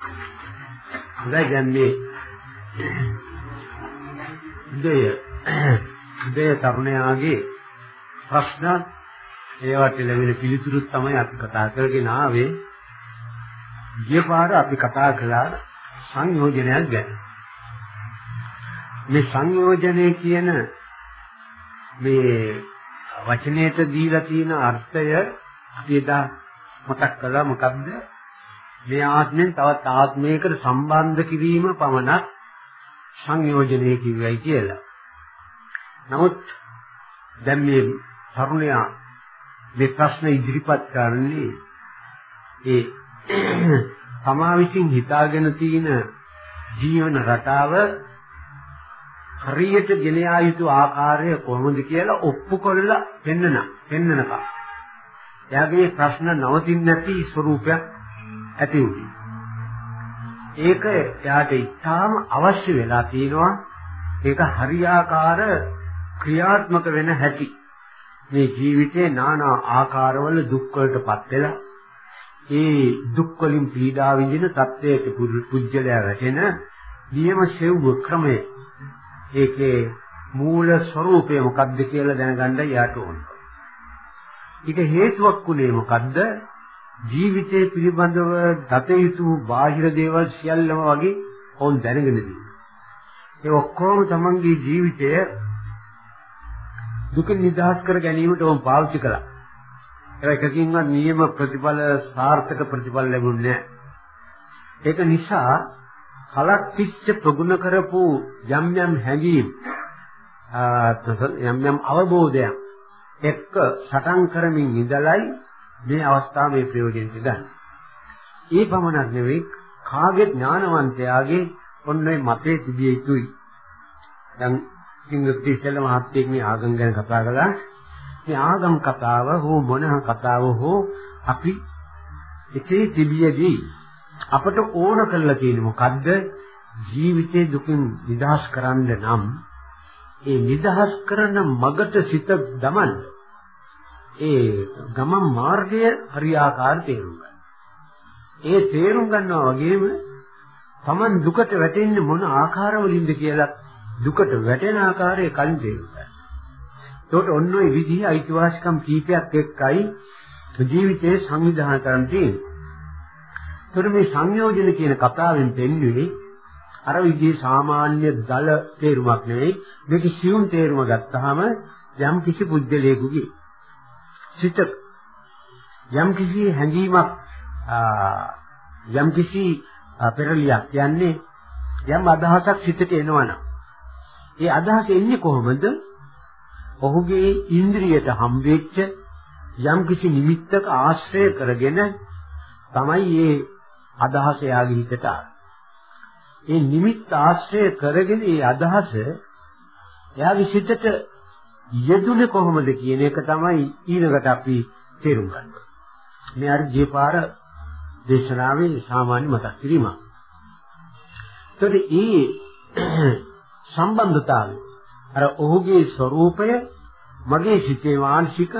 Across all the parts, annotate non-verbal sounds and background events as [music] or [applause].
හොඳයි දැන් මේ දෙය දෙය තරුණයාගේ ප්‍රශ්න ඒවට ලැබෙන පිළිතුරු තමයි අපි කතා කරගෙන ආවේ. ගිය පාර අපි කතා කළා සංයෝජනයක් ගැන. මේ සංයෝජනය කියන මේ වචනයට දීලා තියෙන අර්ථය අපි එදා මතක් කළා මොකද්ද? මේ ආත්මෙන් තවත් ආත්මයකට සම්බන්ධ කිරීම පමණක් සංයෝජනය කිව්වයි කියලා. නමුත් දැන් මේ තරුණයා මේ ප්‍රශ්න ඉදිරිපත් කරන්නේ ඒ [clears throat] තමා විසින් හිතාගෙන තියෙන ජීවන රටාව හරියට ගෙන යා යුතු ආකාරය කොහොමද කියලා ඔප්පු කරලා පෙන්නන පෙන්නනකම් එයාගේ ප්‍රශ්න නවතින්නේ නැති ස්වરૂපයක් ඇති වුණේ. ඒක එයාට ඉතාම අවශ්‍ය වෙලා තියෙනවා. ඒක හරියාකාර ක්‍රියාත්මක වෙන හැටි. මේ ජීවිතේ নানা ආකාරවල දුක් වලටපත් වෙලා ඒ දුක් වලින් පීඩා විඳින තත්ත්වයක පුජ්‍යලයා රැගෙන දියම සෙව්ව ක්‍රමය ඒකේ මූල ස්වરૂපය මොකක්ද කියලා දැනගන්න යාට ඕන. ඊට හේතුවක් උනේ මොකද්ද? ජීවිතය පිළිබඳව දත යුතු බාහිර දේවල් සියල්ලම වගේ ඔවුන් දැනගෙන ඉන්නේ. ඒ ඔක්කොම තමන්ගේ ජීවිතය දුක නිදහස් කර ගැනීමට ඔවුන් පාවිච්චි කළා. ඒ එකකින්වත් නියම ප්‍රතිඵල සාර්ථක ප්‍රතිඵල ලැබුණේ නැහැ. ඒක නිසා කලක් තිස්සේ ප්‍රගුණ කරපු යම් යම් හැඟීම් යම් යම් අවබෝධයන් එක්ක සටන් කරමින් ඉඳලයි මේ අවස්ථාව මේ ප්‍රයෝජනෙට ගන්න. ඒ පමණක් නෙවෙයි කාගේ ඥානවන්තයාගේ ඔන්නේ මතේ තිබිය යුතුයි. දැන් සිංගප්ති ඉස්සෙල්ලා මහත්තයෙක් මේ ආගම් ගැන කතා කළා. මේ ආගම් කතාව හෝ මොන කතාව හෝ අපි එකේ තිබියදී අපට ඕන කරලා තියෙන්නේ මොකද්ද? ජීවිතේ දුකින් නිදහස් කරන්න නම් ඒ නිදහස් කරන මගට සිත දමන්න. ඒ ගමන් මාර්ගය හරියාකාර තේරුම් ගන්න. ඒ තේරුම් ගන්නවා වගේම Taman දුකට වැටෙන්නේ මොන ආකාරවලින්ද කියලා දුකට වැටෙන ආකාරය කලින් තේරුම් ගන්න. ඒකට ඔන්න ඔය විදිහේ අයිතිවාසිකම් කීපයක් එක්කයි ජීවිතේ සංවිධානය කරන්න තියෙන්නේ. ඒතර මේ සංයෝජන කියන කතාවෙන් පෙන්වන්නේ අර විදිහේ සාමාන්‍ය දල තේරුමක් නෙවෙයි මේක සියුම් තේරුම ගත්තාම යම් කිසි බුද්ධලේකුගේ සිත යම් කිසි හැඟීමක් යම් කිසි පෙරලියක් කියන්නේ යම් අදහසක් සිතට එනවනම් ඒ අදහස එන්නේ කොහොමද? ඔහුගේ ඉන්ද්‍රියට හම්බෙච්ච යම් කිසි නිමිත්තක ආශ්‍රය කරගෙන තමයි මේ අදහස යාගේ හිතට ඒ නිමිත්ත ආශ්‍රය කරගෙන මේ අදහස එයාගේ සිතට යෙදුනේ කොහොමද කියන එක තමයි ඊළඟට අපි තේරුම් ගන්න. මේ අර ජීපාර දේශනාවේ සාමාන්‍ය මතක් කිරීමක්. ඒතකොට ඒ සම්බන්ධතාවය අර ඔහුගේ ස්වરૂපය මගේ සිතේ මානසික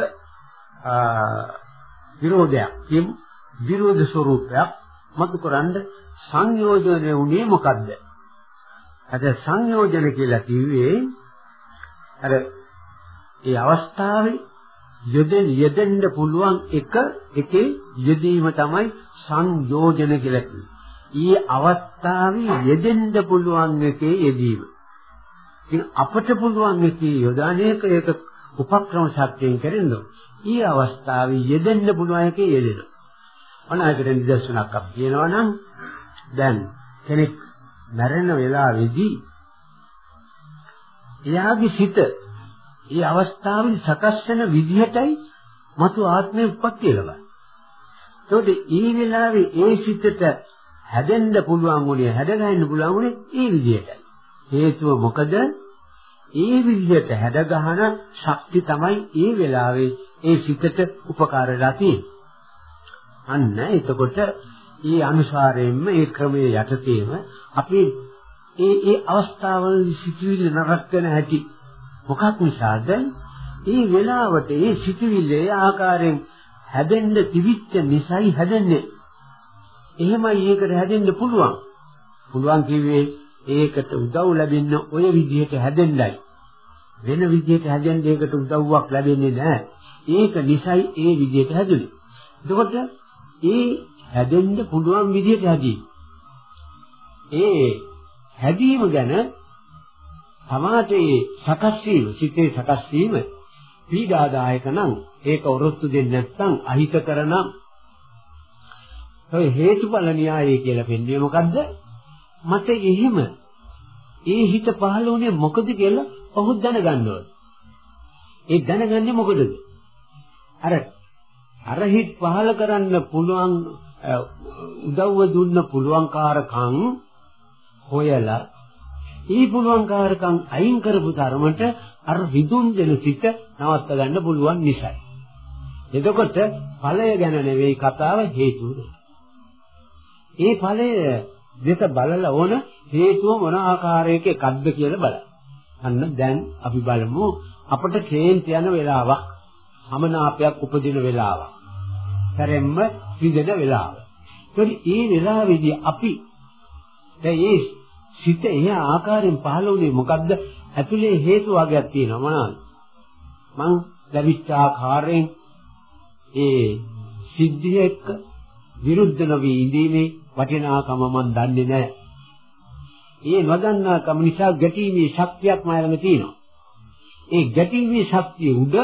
විරෝධයක් කියමු විරෝධ ස්වરૂපයක් මතුකරන්න සංයෝජනය වුණේ මොකද්ද? අද සංයෝජන කියලා කිව්වේ අර ඒ අවස්ථාවේ යෙදෙන්න යෙදෙන්න පුළුවන් එක එකේ යෙදීම තමයි සංයෝජන කියලා කියන්නේ. ඊ අවස්ථාවේ යෙදෙන්න පුළුවන් එකේ යෙදීම. ඉතින් අපට පුළුවන් එකේ යොදානේක ඒක උපක්‍රම ශක්තියෙන් කරෙන්න. ඊ අවස්ථාවේ යෙදෙන්න පුළුවන් එකේ යෙදෙනවා. අනාගත නිදර්ශනක් අපි කියනවා නම් දැන් කෙනෙක් මැරෙන වෙලාවේදී එයාගේ සිත ඒ අවස්ථාවේ සකස් වෙන විදිහටයි මතු ආත්මේ උප්පත්තිය ලබන්නේ. ඒකෝට ඒ වෙලාවේ ඒ සිතට හැදෙන්න පුළුවන් උනේ හැදගන්න පුළුවන් උනේ ඒ විදිහටයි. හේතුව මොකද? ඒ විදිහට හැදගහන ශක්ති තමයි ඒ වෙලාවේ ඒ සිතට උපකාර වෙලා තියෙන්නේ. අන්න එතකොට ඒ අනුසාරයෙන්ම ඒ ක්‍රමයේ යටතේම අපි ඒ ඒ අවස්ථාවවල සිටිවිලි නරක වෙන හැටි මොකක් නිසාද? ඒ වෙලාවට ඒ සිටිවිලි ඒ ආකාරයෙන් හැදෙන්න තිබිච්ච නිසයි හැදෙන්නේ. එහෙමයි ඒකට හැදෙන්න පුළුවන්. පුළුවන් කිව්වේ ඒකට උදව් ලැබෙන්න ඔය විදිහට හැදෙන්නයි. වෙන විදිහට හැදෙන්න ඒකට උදව්වක් ලැබෙන්නේ නැහැ. ඒක නිසයි ඒ විදිහට හැදුනේ. එතකොට ඒ හැදෙන්න පුළුවන් විදිහට හැදී. ඒ හැදීම ගැන සමාජයේ සකස් වීම, සිතේ සකස් වීම පීඩාදායක නම් ඒක ඔරොත්තු දෙන්නේ නැත්නම් අහිතකර නම් ඔය හේතුඵල න්‍යායය කියලා පෙන්වන්නේ මොකද්ද? මට එහෙම ඒ හිත පහළ වුණේ මොකද කියලා ඔහු දැනගන්න ඕන. ඒ දැනගන්නේ මොකදද? අර අර හිත පහළ කරන්න පුළුවන් උදව්ව දුන්න පුළුවන්කාරකම් හොයලා ඒ පුළුවන්කාරකම් අයින් කරපු තරමට අර විදුන් දෙන සිත නවත්ත ගන්න පුළුවන් නිසායි. එතකොට ඵලය ගැන නෙවෙයි කතාව හේතුව. ඒ ඵලය දෙක බලලා ඕන හේතුව මොන ආකාරයක එකක්ද කියලා බලන්න. අන්න දැන් අපි බලමු අපට කේන්ති යන වෙලාවක්, සමනාපයක් උපදින වෙලාවක්. සැරෙම්ම විදෙන වෙලාව. ඒකයි මේ වෙලාවේදී අපි දැන් මේ සිත එහා ආකාරයෙන් පහළ වුණේ මොකද්ද? ඇතුලේ හේතු වර්ගයක් තියෙනවා මොනවාද? මං ලැබිච්ච ආකාරයෙන් ඒ සිද්ධිය එක්ක විරුද්ධ නොවී ඉඳීමේ වටිනාකම මන් දන්නේ නැහැ. ඒ නොදන්නාකම නිසා ගැටීමේ ශක්තියක් මා ළඟ තියෙනවා. ඒ ගැටීමේ ශක්තිය උඩ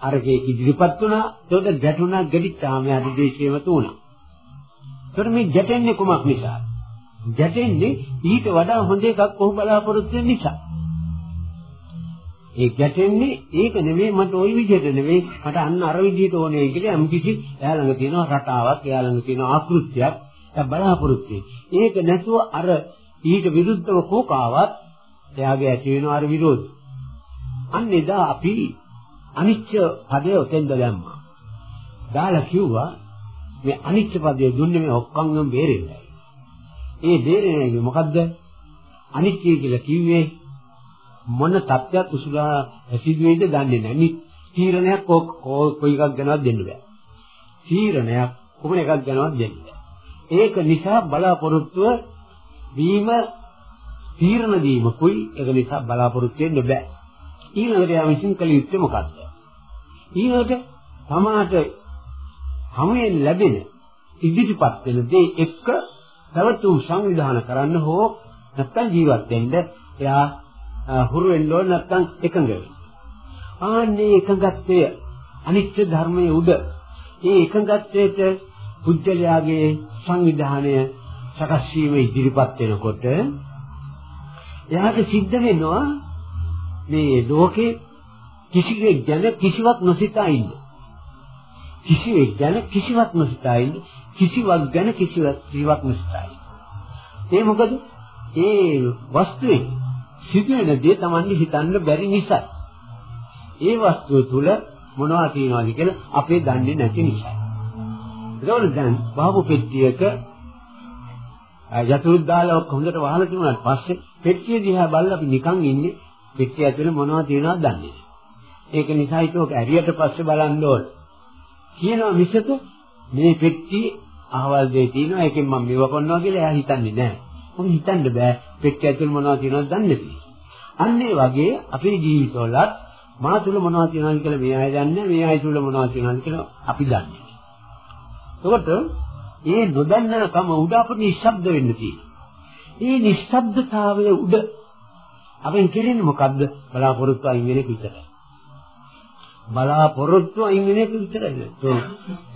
අරගේ ඉදිරිපත් වුණා. ඒකට ගැටුණා ගැටිච්චාම යාට දේශේම තුණා. ඒකට මේ ගැටෙන්නේ කුමක් නිසාද? ගැටෙන්නේ ඊට වඩා හොඳ එකක් ඔහු බලාපොරොත්තු වෙන නිසා. ඒ ගැටෙන්නේ ඒක නෙමෙයි මට ওই විදිහට නෙමෙයි මට අන්න අර විදිහට ඕනේ කියලා යම් කිසි එයා ළඟ තියෙන රටාවක් එයා ළඟ තියෙන ආකෘතියක් එයා බලාපොරොත්තු ඒක නැතුව අර ඊට විරුද්ධව කෝකාවත් එයාගේ ඇති වෙන අර විරෝධ. අන්න එදා අපි අනිච්ච පදය උතෙන්ද දැම්මා. දාලා කිව්වා මේ අනිච්ච පදය දුන්නේ මේ ඔක්කොංගම බේරෙන්නයි. ඒ බේරෙන්නේ මොකද්ද? අනිත්‍ය කියලා කිව්වේ මොන තත්ත්වයක් උසුලා සිදුවේද දන්නේ නැහැ. මේ තීරණයක් කොයි එකක් ගැනවත් දෙන්න බෑ. තීරණයක් කොහොම එකක් ගැනවත් දෙන්න බෑ. ඒක නිසා බලාපොරොත්තුව වීම තීරණ දීමකුයි ඒක නිසා බලාපොරොත්තු වෙන්න බෑ. ඊළඟට යා විසින් කළ යුත්තේ මොකද්ද? ඊළඟට තමාට හමුවෙන් ලැබෙන ඉදිරිපත් වෙන දේ එක්ක පැවතුම් සංවිධානය කරන්න හෝ නැත්තම් ජීවත් වෙන්න එයා හුරු වෙන්න ඕන නැත්තම් එකඟ වෙන්න. ආන්නේ එකඟත්වය අනිත්‍ය ධර්මයේ උඩ ඒ එකඟත්වයට පුජ්‍යලයාගේ සංවිධානය සකස් වීම ඉදිරිපත් වෙනකොට එයාට සිද්ධ වෙනවා මේ ලෝකේ කිසිවෙක් ගැන කිසිවක් නොසිතා ඉන්න. කිසිවෙක් ගැන කිසිවක් නොසිතා ඉන්න. කිසිවක් ගැන කිසිවක් කිසිවක් නොසිතා ඉන්න. ඒ මොකද? ඒ වස්තුවේ සිදුවෙන දේ Tamanne හිතන්න බැරි නිසා. ඒ වස්තුව තුල මොනවද තියෙනවද කියලා අපේ දන්නේ නැති නිසා. ඒකෝර දැන් බාහුව පෙට්ටියක යතුරුත් දාලා හොඳට වහලා තිබුණාට පස්සේ පෙට්ටිය දිහා බලලා අපි නිකන් ඉන්නේ පෙට්ටිය ඇතුලේ මොනවද තියෙනවද දන්නේ නැහැ. ඒක නිසා ඒක ඇරියට පස්සේ බලන්න ඕන. කියනවා මිසක මේ පෙට්ටිය අහවල් දෙය තියෙනවා ඒකෙන් මම මෙව කරනවා කියලා එයා හිතන්නේ නැහැ. මොකද හිතන්න බෑ පෙට්ටිය ඇතුලේ මොනවද තියෙනවද දන්නේ නැහැ. අන්න ඒ වගේ අපේ ජීවිතවලත් මා තුල මොනවද තියෙනවද කියලා මේ අය දන්නේ මේ අය තුල මොනවද තියෙනවද කියලා අපි දන්නේ. එතකොට ඒ නොදන්නකම උඩ අපිට නිශ්ශබ්ද වෙන්න තියෙනවා. ඒ නිශ්ශබ්දතාවයේ උඩ අපෙන් කෙරෙන්නේ මොකද්ද? බලාපොරොත්තු අයින් වෙන එක විතරයි. බලාපොරොත්තු අයින් වෙන එක විතරයි. ඒක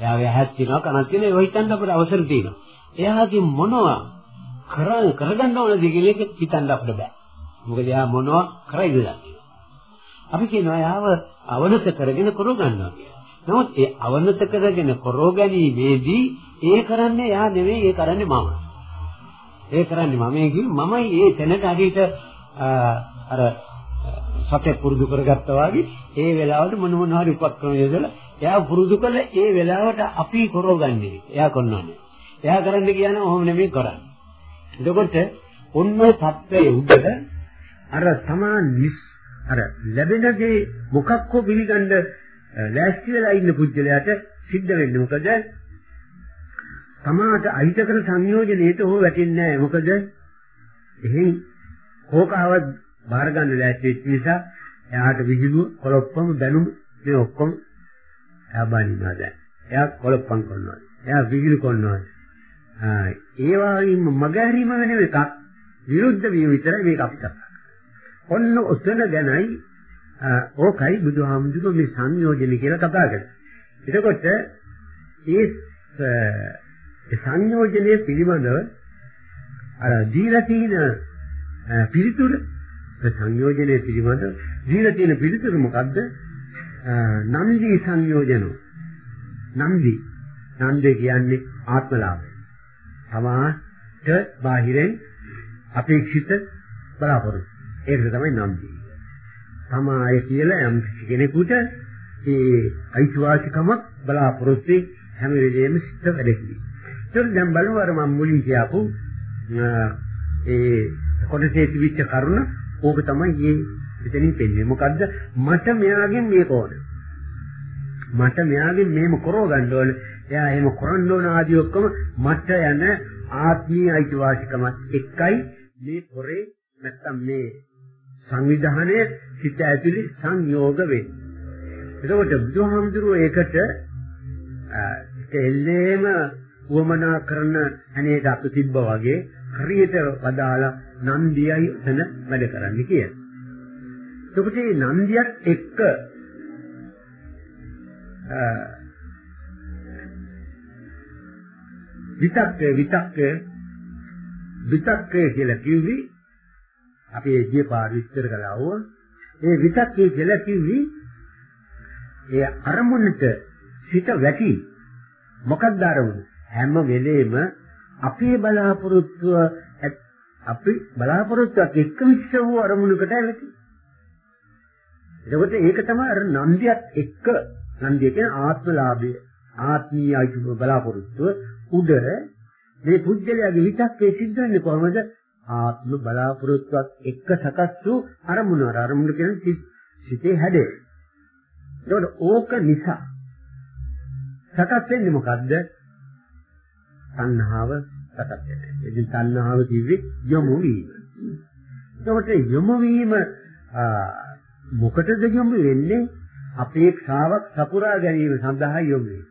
එයාගේ ඇහක් තියෙනවා කනක් තියෙනවා ඒව හිතන්න අපිට අවසර තියෙනවා. එයාගේ මොනවා කරන් කරගන්න ඕනද කියන එක හිතන්න අපිට බෑ. මොකද එයා මොනවා කරයිද දන්නේ. අපි කියනවා එයාව අවනත කරගෙන කර ගන්නවා කියලා. නමුත් ඒ අවනත කරගෙන කරෝ ගැනීමේදී ඒ කරන්නේ යා නෙවෙයි ඒ කරන්නේ මම. ඒ කරන්නේ මම කියන්නේ මමයි ඒ තැනට හරියට අර සතේ පුරුදු කරගත්තා වගේ ඒ වෙලාවට මොන මොන හරි උපක්‍රම යොදලා එයා පුරුදු කළ ඒ වෙලාවට අපි කරෝගන්නේ. එයා කරනවානේ. එයා කරන්න කියන්නේ ඔහොම නෙමෙයි කරන්නේ. එතකොට ඔන්න සත්‍යයේ උඩට අර සමාන අර ලැබෙන දේ මොකක් හෝ පිළිගන්න ලෑස්ති වෙලා ඉන්න පුජ්‍යලයට සිද්ධ වෙන්නේ මොකද? තමාට අහිතකර සංයෝජනයේට හෝ වැටෙන්නේ නැහැ. මොකද එහෙන් කෝකාවත් බාර ගන්න ලෑස්ති වෙච්ච නිසා එයාට විහිළුව කොලොප්පම දැනුම මේ ඔක්කොම එයා බනිනවා දැන්. එයා කොලොප්පම් කරනවා. එයා විහිළු කරනවා. ආ ඒ වගේම මගහැරීම වෙන එකක් විරුද්ධ වීම විතරයි මේක අපිට. ඔන්න ඔතන ගැනයි ඕකයි බුදුහාමුදුරුවෝ මේ සංයෝජන කියලා කතා කරන්නේ. එතකොට ඒ සංයෝජනයේ පිළිබඳව අර දීලා තියෙන පිළිතුර සංයෝජනයේ පිළිබඳ දීලා තියෙන පිළිතුර මොකද්ද? නන්දි සංයෝජනෝ. නන්දි. නන්දේ කියන්නේ ආත්මලාභය. සමාට බාහිරෙන් අපේක්ෂිත බලාපොරොත්තු. ඒක තමයි නන්දි. සමාය කියලා යම් කෙනෙකුට ඒ අයිතිවාසිකමක් බලාපොරොත්තු හැම වෙලෙම සිද්ධ වැඩකි. ඒක දැන් බලමු අර මම මුලින් කියපු ඒ කොටසේ තිබිච්ච කරුණ ඕක තමයි මේ එතනින් පෙන්නේ. මොකද්ද? මට මෙයාගෙන් මේක ඕන. මට මෙයාගෙන් මේම කරව ගන්න ඕන. එයා එහෙම කරන්න ඕන ආදී ඔක්කොම මට යන ආත්මීය අයිතිවාසිකමත් එක්කයි මේ පොරේ නැත්තම් මේ සංවිධානය සිත ඇතුලේ සංයෝග වෙන්නේ. එතකොට බුදුහාමුදුරුවෝ ඒකට එල්ලේම වමනා කරන අනේක අපි තිබ්බා වගේ හරියට වදාලා නන්දියයි එතන වැඩ කරන්නේ කියලා. එතකොට මේ නන්දියත් එක්ක විතක්කේ විතක්කේ විතක්කේ කියලා කිව්වි අපි ඒ ගිය පාර විස්තර කළා වෝ ඒ විතක්කේ කියලා කිව්වි ඒ අරමුණට සිත වැටි මොකක්ද අරමුණ? හැම වෙලේම අපේ බලාපොරොත්තුව අපි බලාපොරොත්තුවක් එක්ක මිශ්‍ර වූ අරමුණකට ඇලති. එතකොට ඒක තමයි අර නන්දියත් එක්ක නන්දිය කියන ආත්මලාභය ආත්මීය බලාපොරොත්තුව උඩ මේ පුද්ගලයාගේ විතක්කේ සිද්ධ වෙන්නේ කොහොමද? ආත්ම බලාපොරොත්තුවක් එක්ක සකස් වූ අරමුණ අර අරමුණ කියන සිතේ හැඩය. එතකොට ඕක නිසා සකස් වෙන්නේ මොකද්ද? සංහාව සකස් වෙනවා. ඉතින් සංහාව කිව්වේ යොමු වීම. එතකොට යොමු වීම මොකටද යොමු වෙන්නේ? අපේක්ෂාවක් සපුරා ගැනීම සඳහා යොමු වෙන්නේ.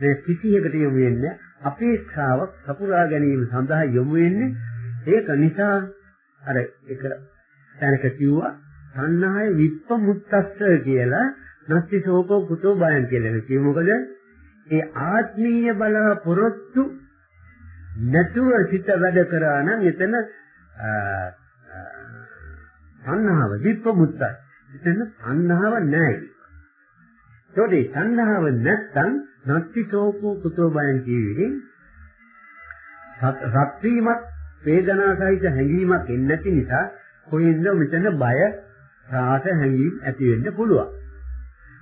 මේ කිසියකට යොමු වෙන්නේ අපේක්ෂාවක් සපුරා ගැනීම සඳහා යොමු වෙන්නේ ඒක නිසා අර එක තැනක කිව්වා සංහාය විප්පමුත්තස්ස කියලා නැති ශෝකෝ කුතෝ බයන් කියලා කිව්ව මොකද ඒ ආත්මීය බලාපොරොත්තු නැතුව සිත වැඩ කරා නම් එතන සංහාව විප්පමුත්තයි. එතන සංහාව නැහැ. ඒකේ සංහාව නැත්තම් නැති සෝකෝ කුතෝ බයන් කියවිදී සත්‍රීමත් වේදනාසහිත හැඟීමක් එන්නේ නැති නිසා කොහෙන්ද මෙතන බය රාස හැඟීම් ඇති වෙන්න පුළුවන්.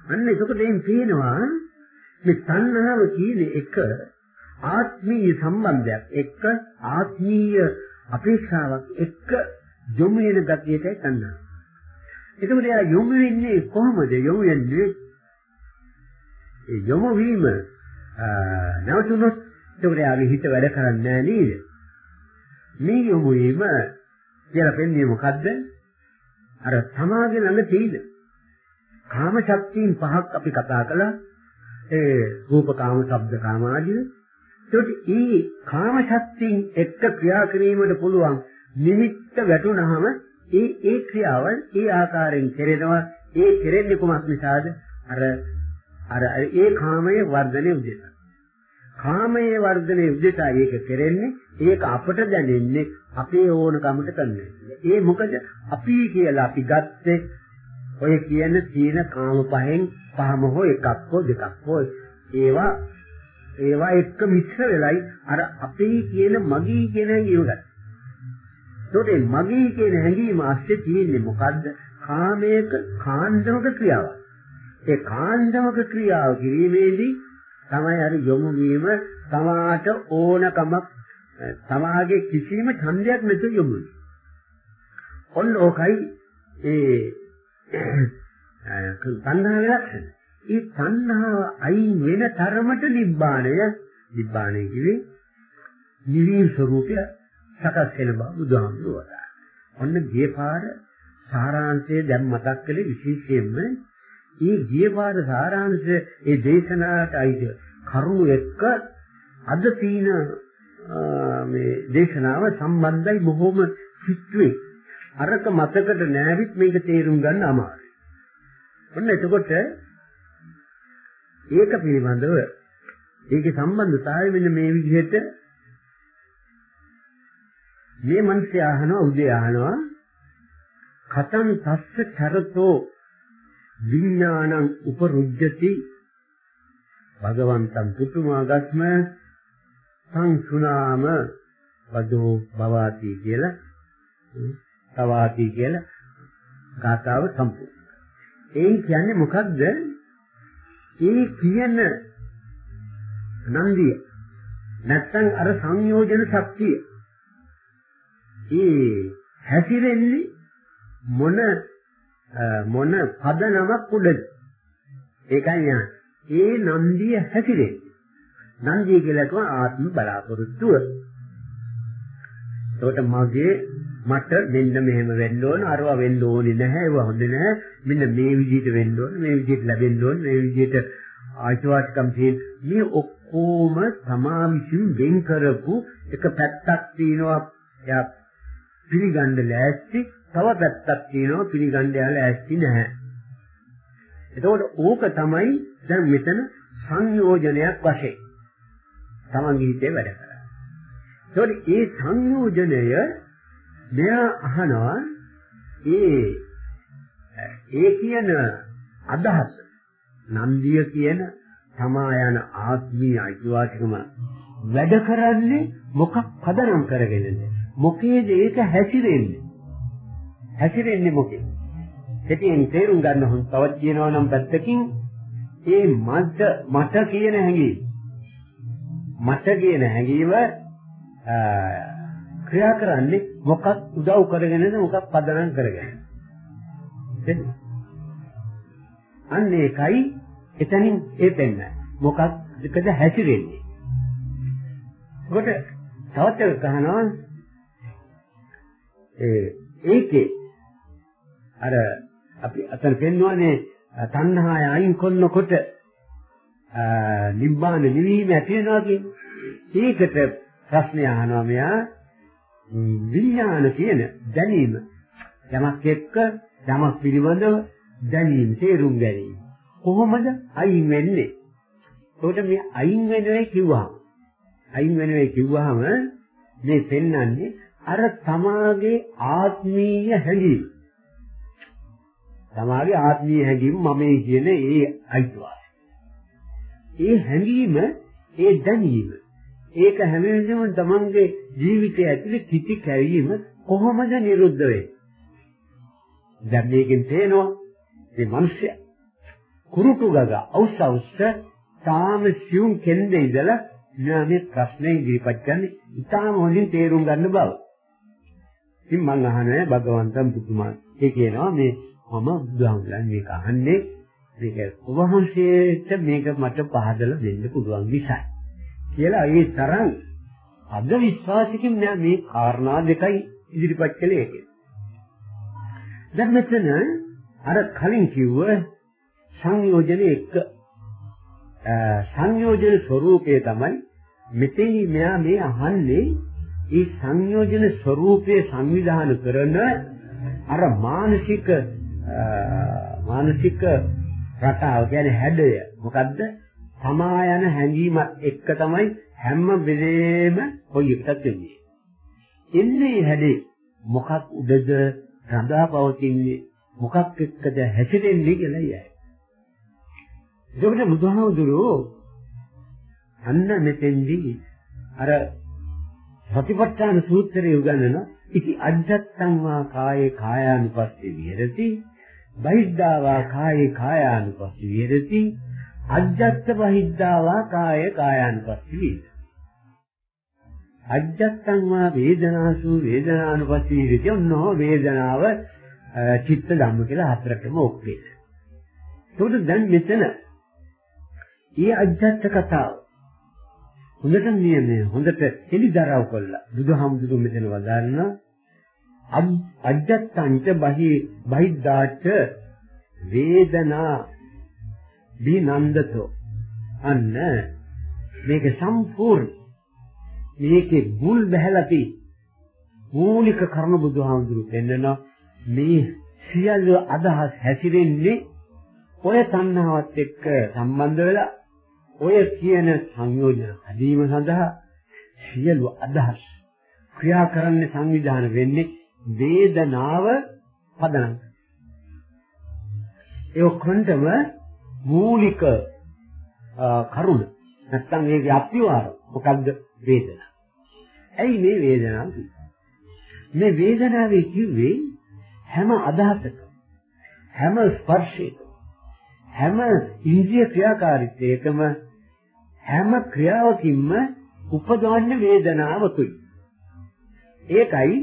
අන්න එතකොට එයින් පේනවා මේ තණ්හාව කියන එක ආත්මීය සම්බන්ධයක් එක්ක ආත්මීය අපේක්ෂාවක් එක්ක යොමු වෙන ගතියටයි තණ්හා. එතකොට එයා යොමු වෙන්නේ කොහොමද යොමු වෙන්නේ? ඒ යොමු වීම නැවතුනොත් එතකොට එයාගේ හිත වැඩ කරන්නේ නැහැ නේද? මේ යොමු වීම කියලා පෙන්වන්නේ මොකද්ද? අර සමාගේ ළඟ තියෙන කාම ශක්තියින් පහක් අපි කතා කළා. ඒ රූප කාම, ශබ්ද කාම ආදී ඒකට ඒ කාම ශක්තියින් එක්ක ක්‍රියා කිරීමට පුළුවන් නිමිත්ත වැටුනහම ඒ ඒ ක්‍රියාවල් ඒ ආකාරයෙන් කෙරෙනවා. ඒ කෙරෙන්නේ කොමක් නිසාද? අර අර ඒ කාමයේ වර්ධනයේ උදෙසා. කාමයේ වර්ධනයේ උදෙසා ඒක කෙරෙන්නේ ඒක අපට දැනෙන්නේ අපේ ඕනකමට කරන්නේ. ඒ මොකද අපි කියලා අපි ගත්තේ ඔය කියන තීන කාම පහෙන් පහම හෝ එකක් හෝ දෙකක් හෝ ඒවා ඒවා එක්ක මිශ්‍ර වෙලයි අර අපේ කියන මගේ කියන හැඟීම ගන්න. ඒකට මගේ කියන හැඟීම ASCII තියෙන්නේ මොකද්ද? කාමයක කාන්දමක ක්‍රියාවක්. ඒ කාන්දමක ක්‍රියාව කිරීමේදී තමයි අර යොමු වීම තමාට ඕනකමක් තමාගේ කිසිම ඡන්දයක් නැතුව යොමු වෙන්නේ. ඔන්න ඕකයි ඒ තණ්හාවේ ලක්ෂණ. ඒ තණ්හාව අයින් වෙන තරමට නිබ්බාණය නිබ්බාණය කිවි නිවීම ස්වરૂපය සකස් වෙන බව බුදුහාමුදුරුවෝ වදාළා. ඔන්න ගියපාර සාරාංශය දැන් මතක් කළේ විශේෂයෙන්ම ඒ ගියපාර සාරාංශය ඒ දේශනාවට අයිති කරුණු එක්ක අද තීන මේ දේශනාව සම්බන්ධයි බොහොම සිත්වේ. අරක මතකට නැවිත් මේක තේරුම් ගන්න අමාරුයි. ඔන්න එතකොට ඒක පිළිබඳව ඒකේ සම්බන්ධතාවය මෙන්න මේ විදිහට මේ මිනිස්සු අහනවා උදේ අහනවා කතං තස්ස චරතෝ විඥානං උපරුජ්ජති භගවන්තං පුතුමාගත්ම සංසුනාම වදෝ භවාති කියලා තවාති කියලා ගාතාව සම්පූර්ණ. ඒ කියන්නේ මොකද්ද? ඒ කියන නන්දිය නැත්තම් අර සංයෝජන ශක්තිය. ඒ හැසිරෙන්නේ මොන මොන පදනමක් උඩද? ඒකයි ඒ නන්දිය හැසිරෙන්නේ. නන්දිය කියලා කියන ආත්ම බලාපොරොත්තුව. එතකොට මගේ මට මෙන්න මෙහෙම වෙන්න ඕන අරවා වෙන්න ඕනේ නැහැ ඒව හොඳ නැහැ. මෙන්න මේ විදිහට වෙන්න ඕන මේ විදිහට ලැබෙන්න ඕන මේ විදිහට ආශිර්වාදකම් තියෙන මේ ඔක්කොම තමා විසින් වෙන් කරපු එක පැත්තක් තියෙනවා. එයා පිළිගන්න ලෑස්ති තව පැත්තක් තියෙනවා පිළිගන්න යාල ලෑස්ති නැහැ. එතකොට ඕක තමයි දැන් මෙතන සංයෝජනයක් වශයෙන් තමන්ගේ හිතේ වැඩ කරන්නේ. ඒතකොට ඒ සංයෝජනය මෙයා අහනවා ඒ ඒ කියන අදහස නන්දිය කියන තමා යන ආත්මීය අයිතිවාසිකම වැඩ කරන්නේ මොකක් පදනම් කරගෙනද? මොකේද ඒක හැසිරෙන්නේ? හැසිරෙන්නේ මොකේ? හිතින් තේරුම් ගන්න හොන් තවත් කියනවා නම් පැත්තකින් ඒ මට මට කියන හැඟීම මට කියන හැඟීම ක්‍රියා කරන්නේ මොකක් උදව් කරගෙනද මොකක් පදනම් කරගෙන. අන්න ඒකයි එතනින් ඒ පෙන්න මොකක්ද හැසිරෙන්නේ. කොට තවත් එකක් අහනවා ඒ ඒකේ අර අපි අතන පෙන්වන්නේ තණ්හාය අයින් කරනකොට නිබ්බාන නිවීම ඇති වෙනවා කියන්නේ. ඒකට ප්‍රශ්නය අහනවා මෙයා. විඥාන කියන දැනීම යමක් එක්ක යමක් පිළිබඳව දැනීම තේරුම් ගැනීම කොහොමද අයින් වෙන්නේ? ඒකට මේ අයින් වෙනවේ කිව්වහම අයින් වෙනවේ කිව්වහම මේ පෙන්වන්නේ අර තමාගේ ආත්මීය හැඟීම. තමාගේ ආත්මීය හැඟීම මමයි කියන ඒ අයිතිවාසිකම. ඒ හැඟීම ඒ දැනීම ඒක හැම වෙලෙම තමන්ගේ ජීවිතය ඇතුලේ කිති කැවීම කොහොමද නිරුද්ධ වෙන්නේ? දැන් මේකෙන් තේනවා මේ මිනිස්සයා කුරුටු ගග අවුස්සවුස්ස තාම සියුම් කෙන්දේ ඉඳලා මෙයා මේ ප්‍රශ්නේ ඉදිරිපත් කරන්නේ ඉතාම හොඳින් තේරුම් ගන්න බව. ඉතින් මම අහන්නේ භගවන්තම් පුතුමා. ඒ කියනවා මේ මම බුදුහාමුදුරන් මේක අහන්නේ මේක ඔබ වහන්සේට මේක මට පහදලා දෙන්න පුළුවන් විසයි. කියලා ඒ තරම් අද විශ්වාසිකින් නෑ. මේ කාරණා දෙකයි ඉදිරිපත් කළේ ඒක. දැන් මෙතන අර කලින් කිව්ව සංයෝජන එක්ක සංයෝජන ස්වરૂපය තමයි මෙතෙහි මෙයා මේ අහන්නේ ඒ සංයෝජන ස්වરૂපයේ සංවිධානය කරන අර මානසික මානසික රටාව කියන්නේ හැඩය. මොකද්ද? තමා යන හැඟීමත් එක්ක තමයි හැම වෙලේම කොයි එකටත් වෙන්නේ. එන්නේ හැදේ මොකක් උඩද රඳා පවතින්නේ මොකක් එක්කද හැසිරෙන්නේ කියලා යයි. ඒකට බුදුහාමුදුරුවෝ අන්න මෙතෙන්දී අර සතිපට්ඨාන සූත්‍රයේ උගන්වන ඉති අජත්තං වා කායේ කායානුපස්සී විහෙරති බහිද්ධා වා කායේ කායානුපස්සී විහෙරති අජ්ජත් බහිද්ධාවා කාය කායානුපස්සී වේද. අජ්ජත්තං වා වේදනාසු වේදනානුපස්සී විදිය ඔන්නෝ වේදනාව චිත්ත ධම්ම කියලා හතරටම ඔක්කේ. ඒකට දැන් මෙතන ඊ අජ්ජත් කතාව හොඳට නියමයි හොඳට හෙලිදරව් කළා. බුදුහාමුදුරු මෙතන වදාරනවා අජ්ජත්තංච බහි බහිද්දාච වේදනා විනන්දතෝ අන්න මේක සම්පූර්ණ මේකේ මුල් බහැලා තියෙන මූලික කර්ම බුදුහාමුදුරු දෙන්නන මේ සියලු අදහස් හැසිරෙන්නේ ඔය තණ්හාවත් එක්ක සම්බන්ධ වෙලා ඔය කියන සංයෝජන හදීම සඳහා සියලු අදහස් ක්‍රියා කරන්න සංවිධාන වෙන්නේ වේදනාව පදනම්. ඒ ඔක්කොන්ටම මූලික කරුණ නැත්තම් ඒකේ අත්‍යවාර මොකද්ද වේදනාව. ඇයි මේ වේදනාව මේ වේදනාවේ කිව්වේ හැම අදහසක හැම ස්පර්ශයක හැම ඉන්ද්‍රිය ක්‍රියාකාරීත්වයකම හැම ක්‍රියාවකින්ම උපදවන්නේ වේදනාවකුයි. ඒකයි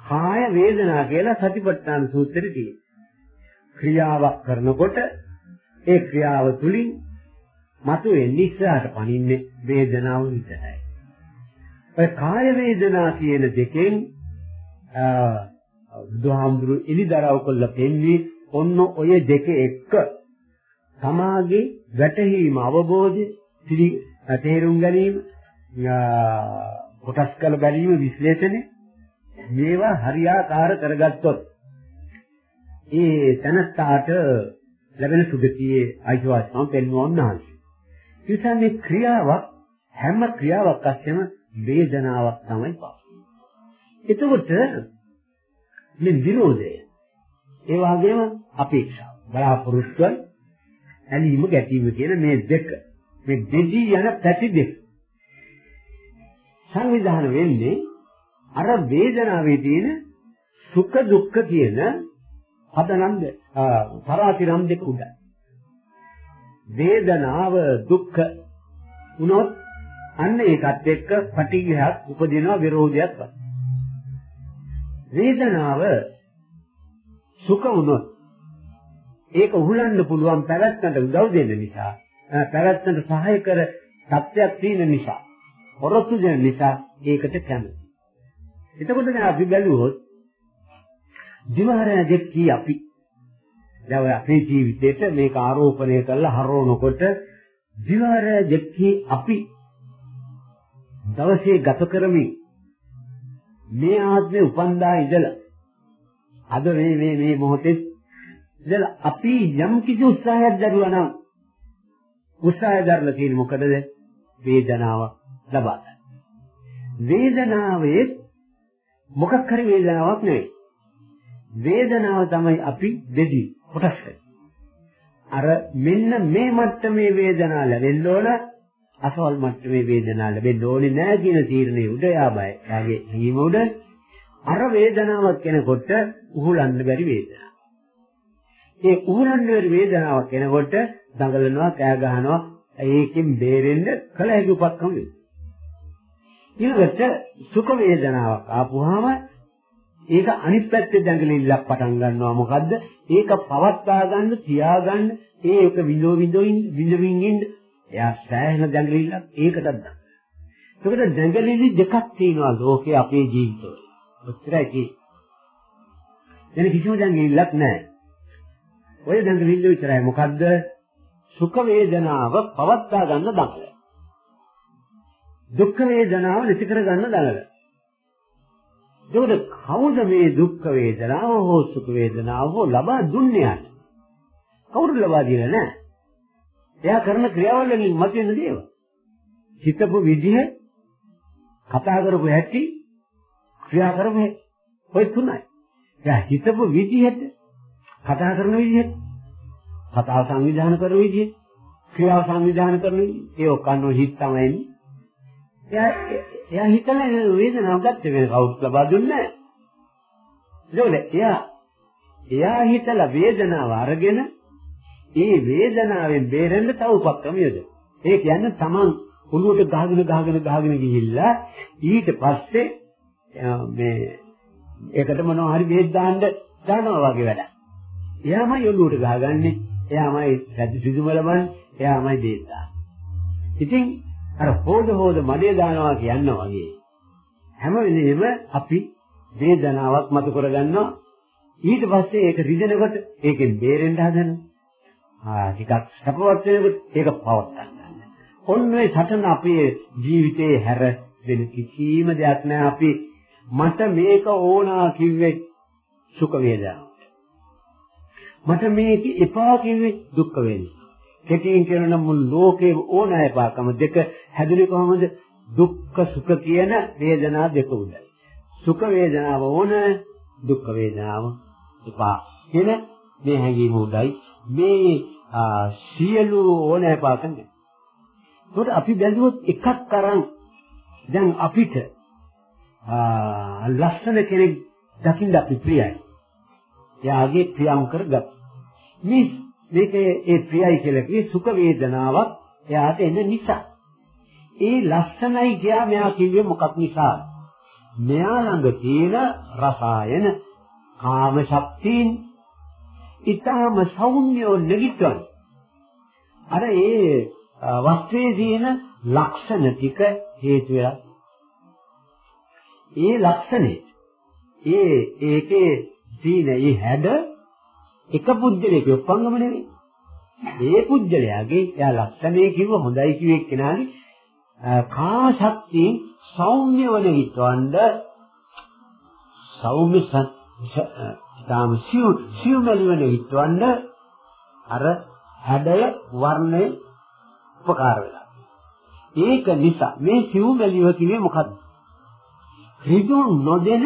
කාය වේදනා කියලා සතිපට්ඨාන සූත්‍රයේ තියෙන්නේ. ක්‍රියාවක් කරනකොට ඒ ක්‍රියාව තුලින් මතුවෙන්නේ ඉස්සරහට පනින්නේ වේදනාව විතරයි. ඔය කාය වේදනා කියන දෙකෙන් බුදුහාමුදුරු එලිදරව් කළ පෙන්වි ඔන්න ඔය දෙක එක්ක තමාගේ වැටහීම අවබෝධය තේරුම් ගැනීම කොටස් කළ බැලීම විශ්ලේෂණය මේවා හරියාකාර කරගත්තොත් ඒ තනත්තාට ලැබෙන සුගතියේ අයිතිවාසිකම් පෙන්වන්න නිසා මේ ක්‍රියාවක් හැම ක්‍රියාවක් අස්සෙම වේදනාවක් තමයි පාන්නේ. එතකොට මේ විරෝධය ඒ වගේම අපේක්ෂාව බලාපොරොත්තුන් ඇලීම ගැටීම කියන මේ දෙක මේ දෙදී යන පැති දෙක සංවිධානය වෙන්නේ අර වේදනාවේ තියෙන සුඛ දුක්ඛ කියන පදනම් පරාතිරම් දෙක උඩ. වේදනාව දුක්ඛ වුණොත් අන්න ඒකත් එක්ක පටිඝයක් උපදිනවා විරෝධයක් වේදනාව සුඛ වුණොත් ඒක උහුලන්න පුළුවන් පැවැත්මට උදව් දෙන්න නිසා පැවැත්මට සහාය කර සත්‍යයක් තියෙන නිසා හොරොත්තු දෙන නිසා ඒකට කැමති. එතකොට දැන් අපි බැලුවොත් දිවහරණ දෙක්කී අපි දැන් ඔය අපේ ජීවිතේට මේක ආරෝපණය කරලා හරවනකොට දිවහරණ දෙක්කී අපි දවසේ ගත කරමින් මේ ආත්මේ උපන්දා ඉඳලා අද මේ මේ මේ මොහොතේ ඉතින් අපි යම් කිසි උත්සාහයක් දරුවා නම් උත්සාහය දරලා තියෙන්නේ මොකටද? වේදනාව ලබා ගන්න. වේදනාවේ මොකක් හරි වේදනාවක් නෙවෙයි. වේදනාව තමයි අපි දෙදි කොටස් අර මෙන්න මේ මට්ටමේ වේදනාව ලැබෙන්න ඕන අසවල් මට්ටමේ වේදනාව ලැබෙන්න ඕනේ නැහැ කියන තීරණය උඩ යා බය. යාගේ හිම උඩ අර වේදනාවක් කෙනකොට උහුලන්න බැරි වේදනාවක්. ඒ උහුලන්න බැරි වේදනාවක් කෙනකොට දඟලනවා, කෑ ගහනවා, ඒකෙන් බේරෙන්න කල හැකි උපක්‍රම වෙනවා. ඊළඟට සුඛ වේදනාවක් ආපුවාම ඒක අනිත් පැත්තේ දඟලිල්ලක් පටන් ගන්නවා මොකද්ද? ඒක පවත්වා ගන්න, තියාගන්න, ඒක විඳෝ විඳෝ විඳවින් ඉන්න එයා සෑහෙන දඟලිල්ලක් ඒකටත් දඟලනවා. ඒකට දඟලිලි දෙකක් තියෙනවා ලෝකේ අපේ ජීවිතවල. ඔච්චරයි තියෙන්නේ. වෙන කිසිම දඟලිල්ලක් නැහැ. ඔය දඟලිල්ල විතරයි. මොකද්ද? සුඛ වේදනාව පවත්වා ගන්න දඟල. දුක්ඛ වේදනාව නැති කර ගන්න දඟල. ඒකට කවුද මේ දුක්ඛ වේදනාව හෝ සුඛ වේදනාව හෝ ලබා දුන්නේ යන්නේ? කවුරු ලබා දීලා නැහැ. එයා කරන ක්‍රියාවල් වලින් මතුවෙන දේව. හිතපු විදිහ කතා කරපු හැටි ක්‍රියා කරමු ඔය තුනයි. එයා හිතපු විදිහට කතා කරන විදිහට කතාව සංවිධානය කරන විදිහට ක්‍රියාව සංවිධානය කරන විදිහට ඒ ඔක්කොම හිත තමයි එන්නේ. එයා එයා හිතලා වේදනාව ගන්න වෙන කවුරුත් ලබා දුන්නේ නැහැ. එයා එයා හිතලා වේදනාව අරගෙන ඒ වේදනාවෙන් බේරෙන්න තව උපක්‍රම යොදවනවා. ඒ කියන්නේ Taman ඔළුවට ගහගෙන ගහගෙන ගහගෙන ගිහිල්ලා ඊට පස්සේ මේ ඒකට මොනවා හරි බෙහෙත් දාන්න දානවා වගේ වැඩක්. එයාමයි ඔළුවට ගහගන්නේ. එයාමයි රැදි සිදුම ලබන්නේ. එයාමයි බෙහෙත් දාන්නේ. ඉතින් අර හොද හොද මඩේ දානවා කියනවා වගේ. හැම වෙලෙම අපි වේදනාවක් මතු කරගන්නවා. ඊට පස්සේ ඒක රිදෙනකොට ඒකෙන් බේරෙන්න හදනවා ආ ටිකක් සපවත් වෙනකොට ඒක පවත් ගන්න. ඔන්න ඔය සටන අපේ ජීවිතේ හැර වෙන කිසිම දෙයක් නෑ. අපි මට මේක ඕනා කිව්වේ සුඛ වේදනාව මට මේක එපා කිව්වේ දුක් වේදනාව කෙටියෙන් කියනවා නම් මුළු ලෝකේ ඕන එපාකම දෙක හැදුනේ කොහොමද? දුක්ඛ සුඛ කියන වේදනා දෙක උඩයි. සුඛ වේදනාව ඕන දුක්ඛ වේදනාව එපා. කියන මේ හැඟීම උඩයි මේ සියලු ඕන එපාකම. ඒකට අපි බැලුවොත් එකක් අරන් දැන් අපිට ලස්සන කෙනෙක් දකින්න අපි ප්‍රියයි. එයාගේ ප්‍රියංකර ගත්. මේ මේකේ ඒ ප්‍රියයි කියලා කිව්වේ සුඛ වේදනාවක් එයාට එන නිසා. ඒ ලස්සනයි කියා මෙයා කිව්වේ මොකක් නිසාද? මෙයා ළඟ තියෙන රසායන කාම ශක්තියින් ඊටම සෞම්‍යව නෙගිටවන. අර ඒ වස්තුවේ තියෙන ලක්ෂණ ටික හේතු වෙලා ඒ ලක්ෂණේ ඒ ඒකේ තියෙන ඒ හැඩ එක පුජ්‍යලයක ඔප්පංගම නෙවෙයි. ඒ පුජ්‍යලයාගේ එයා ලක්ෂණේ කිව්ව හොඳයි කිව්ව එක්කෙනාගේ කාම ශක්තිය සෞම්‍ය වන හිතවන්ද සෞම්‍ය සාම සිව් සිව් මෙලිවන හිතවන්ද අර හැඩය වර්ණය උපකාර වෙලා. ඒක නිසා මේ සිව් මෙලිව කිව්වේ මොකද්ද? ඍජු නොදෙන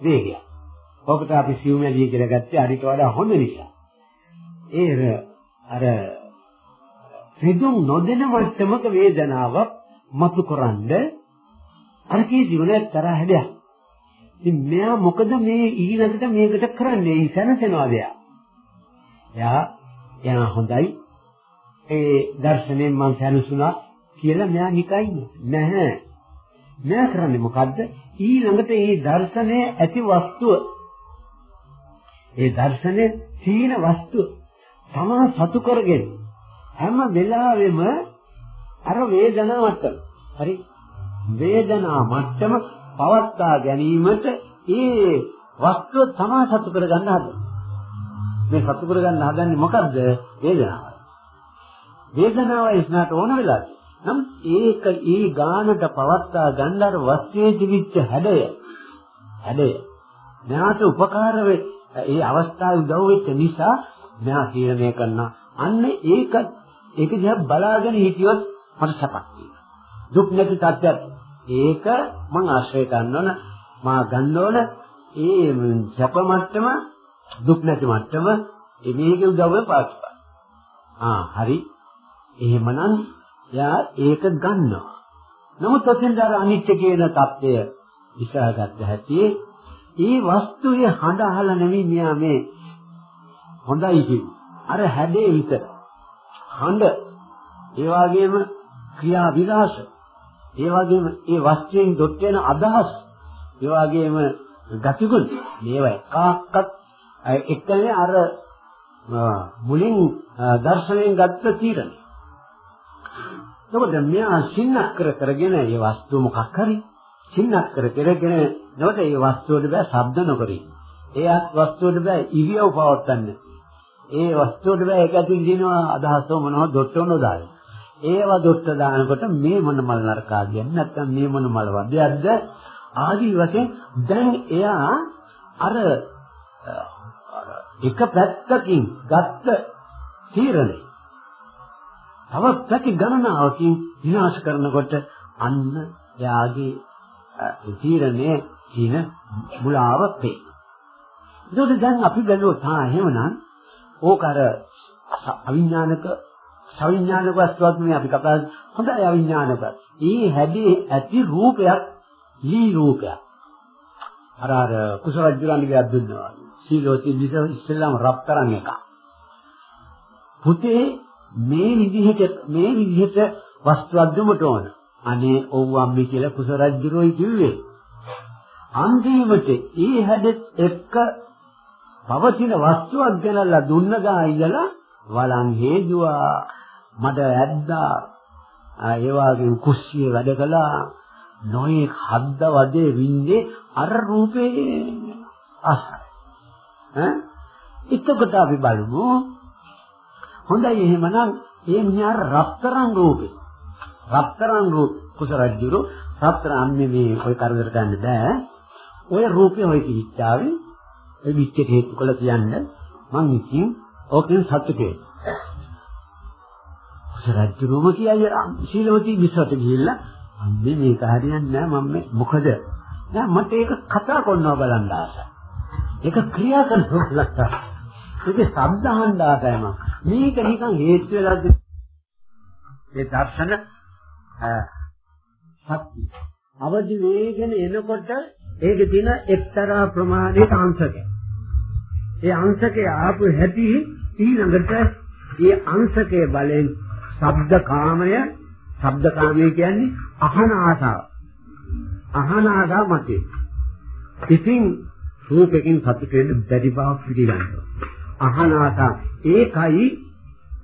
වේගය. ඔකට අපි සිව්මැලිය කියලා ගත්තේ අරිට වඩා හොඳ නිසා. ඒ අර රිදුම් නොදෙන මට්ටමක වේදනාවක් මතු කරන්ද අර කී ජීවනයේ තරහ හැදයක්. ඉතින් මෙයා මොකද මේ ඊළඟට මේකට කරන්නේ? ඊ සැනසෙනවා දෙයක්. එයා එයා හොඳයි. ඒ දර්ශනයෙන් මං සැනසුණා කියලා මෙයා නිකයි නැහැ. මෙයා කරන්නේ මොකද්ද? ඊළඟට මේ දර්ශනයේ ඇති වස්තුව ඒ දර්ශනේ සීන වස්තු තමා සතු කරගෙන හැම වෙලාවෙම අර වේදනා මට්ටම හරි? වේදනා මට්ටම පවත්වා ගැනීමට ඒ වස්තුව තමා සතු කරගන්න හදන මේ සතු කරගන්න හදන්නේ මොකද්ද? වේදනාවයි. වේදනාව ඉස්නාට ඕන වෙලාද නම් ඒක ඊ ගානට පවත්වා ගන්න අර වස්තුවේ තිබිච්ච හැඩය. හැඩය. ඥාත උපකාර වේ. ඒ අවස්ථාවේ උදව් වෙච්ච නිසා මෙයා තීරණය කරනවා. අන්න ඒක ඒක දිහා බලාගෙන හිටියොත් මට සපක් තියෙනවා. දුක් නැති තත්ත්වයක්. ඒක මං ආශ්‍රය කරන්න ඕන මා ගන්න ඕන ඒ සැප මට්ටම දුක් නැති මට්ටම මේකේ උදව්ව පාස්පා ආ හරි. එහෙමනම් යා ඒක ගන්නවා. නමුත් ඔතෙන් දර අනිත්‍ය කියන தත්ත්වය ඉස්සරහට හැටි ඒ වස්තුවේ හඬ අහලා නෙවෙයි මෙයා මේ හොඳයි කිව්වේ. අර හැඩේ විතර. හඬ ඒ වගේම ක්‍රියා විලාස ඒ වගේම ඒ වස්තුවෙන් දොත් වෙන අදහස් ඒ වගේම ගතිගුණ මේවා එකක්වත් එක්කනේ අර මුලින් දර්ශනයෙන් ගත්ත තීරණ. එතකොට මෙයා සින්නක් කර කරගෙන මේ වස්තුව මොකක් හරි සින්නක් කර කරගෙන නෝට ඒ වස්තුවට බෑ ශබ්ද නොකරයි. ඒ වස්තුවට බෑ ඉරියව් පවත්වන්න. ඒ වස්තුවට බෑ ඒක ඇතුළේ දිනන අදහස මොනවද දොට්ට නොදායි. ඒවා දොට්ට දානකොට මේ මොන මල් නරකා කියන්නේ නැත්නම් මේ මොන මල් වදයක්ද ආදී වශයෙන් දැන් එයා අර එක පැත්තකින් ගත්ත තීරණය තවත් පැති ගණනාවකින් විනාශ කරනකොට අන්න එයාගේ තීරණය කියන මුලාව වේ. ඒකට දැන් අපි බැලුවොත් හා එහෙමනම් ඕක අර අවිඥානික සවිඥානික වස්තුවක් නේ අපි කතා හොඳයි අවිඥානික. ඒ හැදී ඇති රූපයක් ලී රූපයක්. අර අර කුසල රජුලන්ගේ අද්දුන්නවා. සීලෝති විස ඉස්සෙල්ලාම රප් කරන් එක. පුතේ මේ විදිහට මේ විදිහට වස්තුවක් දුමට ඕන. අනේ ඔව් අම්මේ කියලා කුසල රජුරෝයි කිව්වේ. අන්තිමට ඒ හැඩෙත් එක්ක පවතින වස්තුවක් ගෙනල්ලා දුන්න ගා ඉඳලා වලන් හේදුවා. මඩ ඇද්දා. ඒ වගේ කුස්සිය වැඩ කළා. නොයේ හද්ද වදේ වින්නේ අර රූපේ. අසයි ඈ? එතකොට අපි බලමු. හොඳයි එහෙමනම්. ඒ මිනිහා රත්තරන් රූපේ. රත්තරන් රූප කුසරජ්ජුරු රත්තරන් මේ ඔය කරදර ගන්න බෑ. ඔය රූපේ ඔය කිච්චාවේ ඒ විච්චේ හේතු කළ කියන්නේ මං ඉතින් ඕකෙන් සතුටේ කුසරජ්ජුරුම කියයි ශීලවතී විශ්වට ගිහිල්ලා අම්මේ මේක හරියන්නේ නෑ මම මොකද? නෑ මට ඒක කතා කරනවා බලන්න ආසයි. ඒක ක්‍රියා කරනවා බලන්න ඒකේ ශබ්ද අහන්න ආසයි මම මේක නිකන් හේතු වෙලාද? ඒ දර්ශන සත්‍ය අවදි වේගෙන එනකොට ඒකේ තියෙන එක්තරා ප්‍රමාණයක අංශකයක්. ඒ අංශකේ ආපු හැටි ඊළඟට ඒ අංශකයේ බලෙන් ශබ්ද කාමය ශබ්ද කාමය කියන්නේ අහන ආසාව. අහන ආසාව මතේ. ඉතින් රූපකින් සතුට වෙන්න බැරි බව පිළිගන්නවා. අහන ආසාව ඒකයි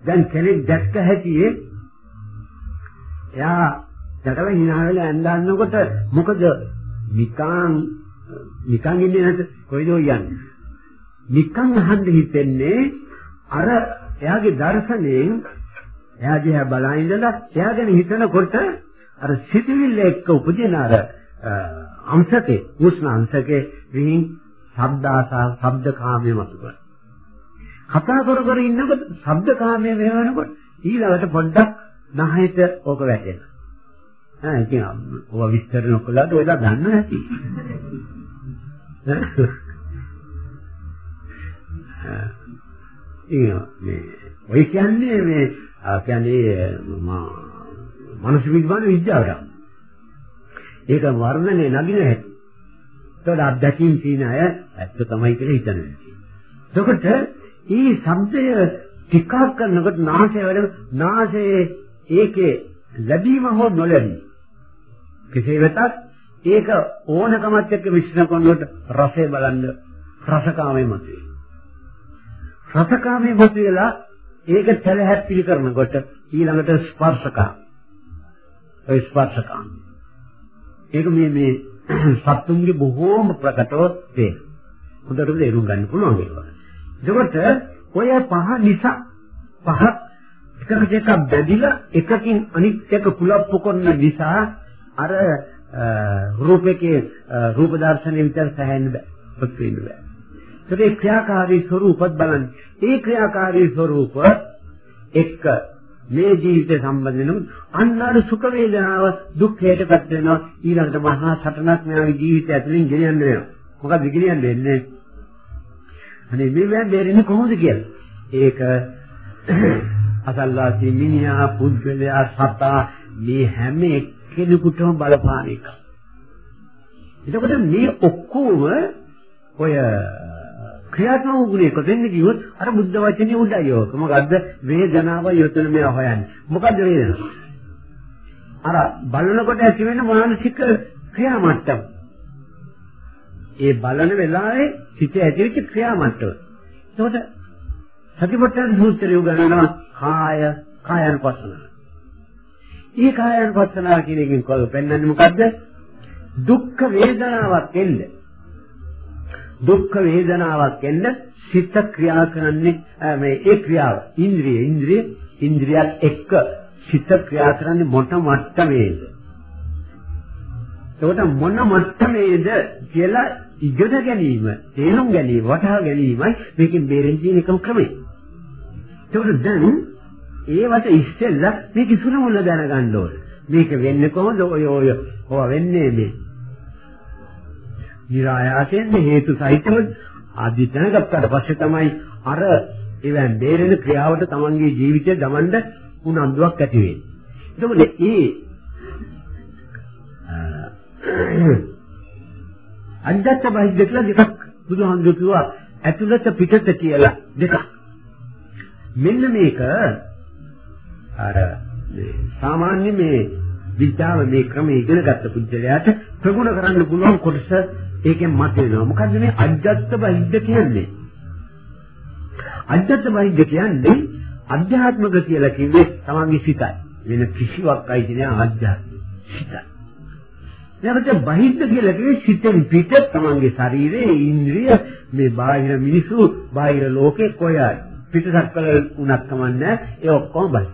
දැන් කෙනෙක් දැක්ක හැටියේ එයා දැකලා hina වෙලා ඇඳන්නකොට මොකද? නිකන් නිකන් ඉන්නේ නැද්ද? කොයිද යන්නේ? නිකන් අහන්න හිතෙන්නේ අර එයාගේ දර්ශනයෙන් එයා දිහා බලා ඉඳලා එයා ගැන හිතනකොට අර සිටිවිල්ල එක්ක උපදින අර අංශකේ උෂ්ණ අංශකේ විහිං ශබ්දාසා ශබ්දකාමයේ මතුකර කතා කර කර ඉන්නකොට ශබ්දකාමයේ වෙනකොට ඊළඟට පොඩ්ඩක් නහයට ඕක වැටෙනවා ආ ඉතින් ඔය විස්තර නොකළාද ඔයලා දන්න නැති. ඒ මේ ඔය කියන්නේ මේ කියන්නේ මනස විද්‍යාන විද්‍යාවට. ඒක වර්ණනේ නගින හැටි. ඒතකොට අත්දැකීම් තියෙන අය ඇත්ත තමයි කියලා හිතන්නේ. එතකොට මේ શબ્දය ටිකක් කරනකොට නාසය වැඩ නාසයේ ඒකේ ලැබීම හෝ නොලැබීම කෙසේ වෙතත් ඒක ඕනකමත් එක්ක මිශ්‍රණ කරනකොට රසය බලන්න රසකාමයේ මතුවේ. රසකාමයේ මතුවලා ඒක සැලහැප්පිලි කරනකොට ඊළඟට ස්පර්ශකා. ඒ ස්පර්ශකා. ඒක මේ මේ [clears throat] සත්තුන්ගේ බොහෝම ප්‍රකටව වේ. හොඳට තේරුම් ගන්න පුළුවන් ඒක. එතකොට ඔය පහ නිසා පහක් එකකට එකක් බැඳිලා එකකින් අනිත් එක කුලප්පු කරන නිසා අර රූපකේ රූප දර්ශනය විතර සැහැන්න බෑ. පොත් වෙන්න බෑ. ඒකේ ක්‍රියාකාරී ස්වરૂපත් බලන්න. ඒ ක්‍රියාකාරී ස්වરૂප එක්ක මේ ජීවිතය සම්බන්ධ වෙනු අන්නාර සුඛ වේදනාව දුක්ඛයටපත් වෙනවා ඊළඟට මහා සටනක් මෙයාගේ ජීවිතය ඇතුලින් ගෙනියන්න වෙනවා මොකක්ද ගෙනියන්න වෙන්නේ අනේ මේ මම බේරෙන්නේ කොහොමද කියලා ඒක අසල්වාසී මිනිහා පුද්ගලයා සතා මේ හැම කෙනෙකුටම බලපාන එක. එතකොට මේ ඔක්කොම ඔය ක්‍රියාත්මක ගුණයක දෙන්නේ කිව්වොත් අර බුද්ධ වචනේ උඩයි යෝක. මොකද්ද? වේදනාව යොතන මේ හොයන්නේ. මොකද්ද වේදනාව? අර බලනකොට ඇති වෙන මානසික ක්‍රියා මට්ටම. ඒ බලන වෙලාවේ හිත ඇතිවෙච්ච ක්‍රියා මට්ටම. එතකොට සතිපට්ඨාන සූත්‍රය උගන්වනවා කාය කායනුපස්සනාව. ඒ කායानुපස්සනාව කියන එකෙන් කොල්ල පෙන්වන්නේ මොකද්ද? දුක්ඛ වේදනාවක් එන්න. දුක්ඛ වේදනාවක් එන්න සිත ක්‍රියා කරන්නේ මේ ඒ ක්‍රියාව. ඉන්ද්‍රිය ඉන්ද්‍රිය ඉන්ද්‍රියත් එක්ක සිත ක්‍රියා කරන්නේ මොන මට්ටමේද? එතකොට මොන මට්ටමේද කියලා ඉගෙන ගැනීම, තේරුම් ගැනීම, වටහා ගැනීමයි මේකෙන් බේරෙන්න තියෙන එකම ක්‍රමය. එතකොට දැන් ඒවට ඉස්සෙල්ලා මේක ඉසුන මුල දැනගන්න ඕන. මේක වෙන්නේ කොහොමද? ඔය ඔය ඔය වෙන්නේ මේ. નિરાයාසයෙන් හේතු සහිතව ආදි දැනගත්තාට පස්සේ තමයි අර එවන් බේරෙන ක්‍රියාවට තමන්ගේ ජීවිතය දමන්න උනන්දුවක් ඇති වෙන්නේ. එතකොට ඒ අජත්ත බහිද්ද කියලා දෙකක් බුදුහාමුදුරුවෝ කිව්වා ඇතුළත පිටත කියලා දෙකක්. මෙන්න මේක අර සාමාන්‍ය මේ විද්‍යාව මේ ක්‍රමයේ ඉගෙන ගත්ත පුද්ගලයාට ප්‍රගුණ කරන්න පුළුවන් කොටස ඒකෙන් මත වෙනවා. මොකද්ද මේ අජ්ජත් බහිද්ද කියන්නේ? අජ්ජත් බහිද්ද කියන්නේ අධ්‍යාත්මික කියලා කිව්වේ තමන්ගේ සිතයි. වෙන කිසිවක් අයිති නෑ ආධ්‍යාත්මික සිතයි. නැවත බහිද්ද කියලා කිව්වේ සිතෙන් පිට තමන්ගේ ශරීරයේ ඉන්ද්‍රිය මේ බාහිර මිනිසු බාහිර ලෝකේ කොයයි පිටසක් කළ උනක් කමන්නේ ඒ ඔක්කොම බයි.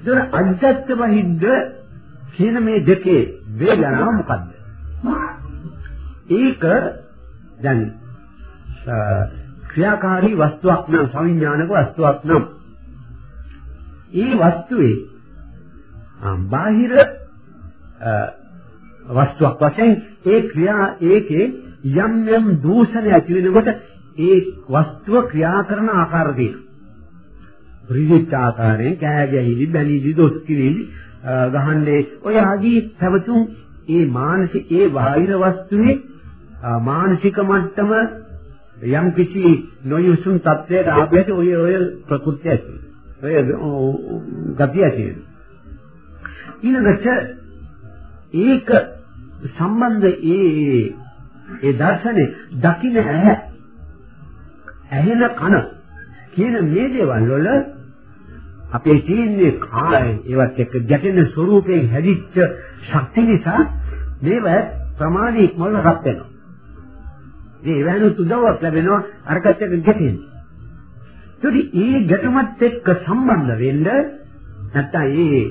ඒතර අජත්ත බහිද්ද කියන මේ දෙකේ වේදනාව මොකද්ද? ඒක දැන් ක්‍රියාකාරී වස්තුවක් නම් සවිඥානික වස්තුවක් නම් ඒ වස්තුවේ බාහිර වස්තුවක් වශයෙන් ඒ ක්‍රියා ඒකේ යම් යම් දූෂණ ඇති වෙනකොට ඒ වස්තුව ක්‍රියා කරන ආකාර තියෙනවා. රිජිත් ආකාරයෙන් කෑ ගැහිලි බැලිලි දොස් කිලිලි ගහන්නේ ඔය ආදී පැවතුම් ඒ මානසික ඒ බාහිර වස්තුවේ මානසික මට්ටම යම් කිසි නොයුසුම් තත්ත්වයකට ආපෙට ඔය ඔය ප්‍රകൃති ඇති. ඔය ගතිය ඇති. ඊළඟට ඒක සම්බන්ධ ඒ ඒ දර්ශනේ දකින්න ඇහැ ඇහෙන කන කියන මේ දේවල් වල අපේ තියෙන්නේ කාය ඒවත් එක්ක ගැටෙන ස්වરૂපයෙන් හැදිච්ච ශක්තිය නිසා මේව ප්‍රමාණික මොළ රත් වෙනවා. ඒ වෙනුත් උදව්වක් ලැබෙනවා අරකට එක්ක ගැටෙන්නේ. ඒකයි ඒ ගැටමත් එක්ක සම්බන්ධ වෙන්න නැත්තම් ඒ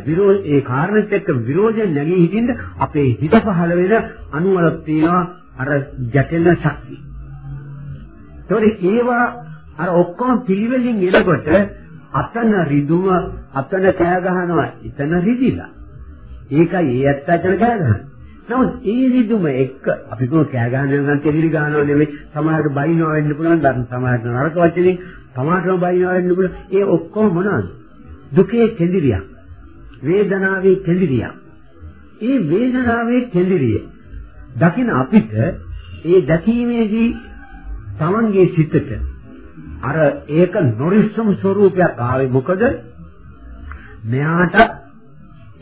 විරෝධ ඒ කාරණෙත් එක්ක විරෝධයෙන් නැගී හිටින්න අපේ හිත පහළ වෙන අනුවලක් තියෙනවා අර ගැටෙන ශක්තිය. ඒකයි ඒවා අර ඔක්කොම පිළිවෙලින් එනකොට අතන රිදුම අතන කෑ ගහනවා එතන රිදිලා. ඒකයි ඒ ඇත්ත අතන කෑ ගහන්නේ. නමුත් ඒ රිදුම එක්ක අපි කෝ කෑ ගහනවා නම් තෙලිලි ගහනවා නෙමෙයි සමහරට බයිනවා වෙන්න පුළුවන් ධර්ම සමහරට නරක වචනින් සමහරටම බයිනවා වෙන්න පුළුවන් ඒ ඔක්කොම මොනවද? දුකේ කෙඳිරියක්. වේදනාවේ කෙඳිරියක්. ඒ වේදනාවේ කෙඳිරිය දකින අපිට ඒ දැකීමේදී තමන්ගේ සිතට අර ඒක නොරිස්සම් ස්වરૂපයක් ආවේ මොකද මෙයාට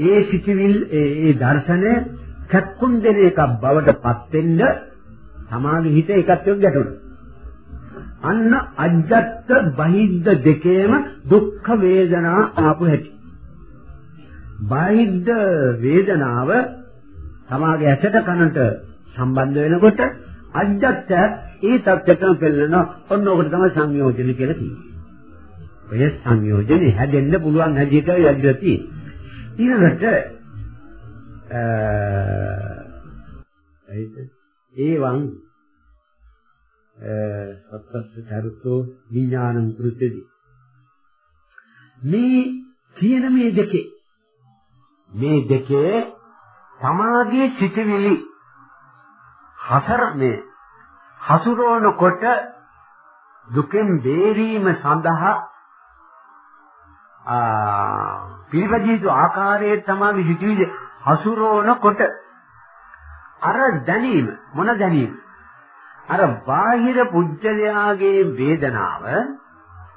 ඒ සිටිවිල් ඒ දර්ශනය චක්කුන් දෙන එකක් බවට පත් වෙන්න සමාධි හිත එකත් එක්ක ගැටුණා. අන්න අජත්ත බහිද්ද දෙකේම දුක්ඛ වේදනා ආපු හැටි. බාහිද්ද වේදනාව සමාගයේ ඇසට කනට සම්බන්ධ වෙනකොට අජත්ත ඒ තත්ත්වයටම පෙළෙන ඔන්න ඔකට තමයි සංයෝජන කියලා කියන්නේ. ඔය සංයෝජනේ හැදෙන්න පුළුවන් හැටියට යද්දලා තියෙන්නේ. ඊළඟට ඒවං සත්‍යස්ස චරිතෝ විඥානං කෘතදී මේ කියන මේ දෙකේ මේ දෙකේ සමාධියේ සිටිවිලි හතර මේ හසුරවනකොට දුකෙන් බේරීම සඳහා ආ පිළිපදිත ආකාරයේ තමයි හිතවිලි හසුරවනකොට. අර දැනීම මොන දැනීම? අර බාහිර පුජ්‍යලයාගේ වේදනාව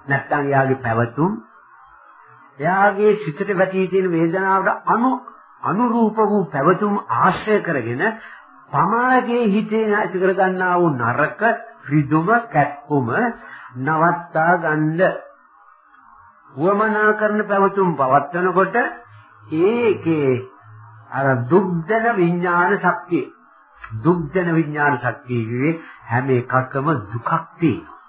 නැත්තම් එයාගේ පැවතුම් එයාගේ සිතට වැටී තියෙන වේදනාවට අනු අනුරූප වූ පැවතුම් ආශ්‍රය කරගෙන තමාගේ හිතේ ඇති කර ගන්නා වූ නරක රිදුම කැක්කුම නවත්තා ගන්න. වමනා කරන පැවතුම් පවත්වනකොට ඒකේ අර දුක්දන විඥාන ශක්තිය දුක්දන විඥාන ශක්තිය කියේ හැම එකකම දුකක් තියෙනවා.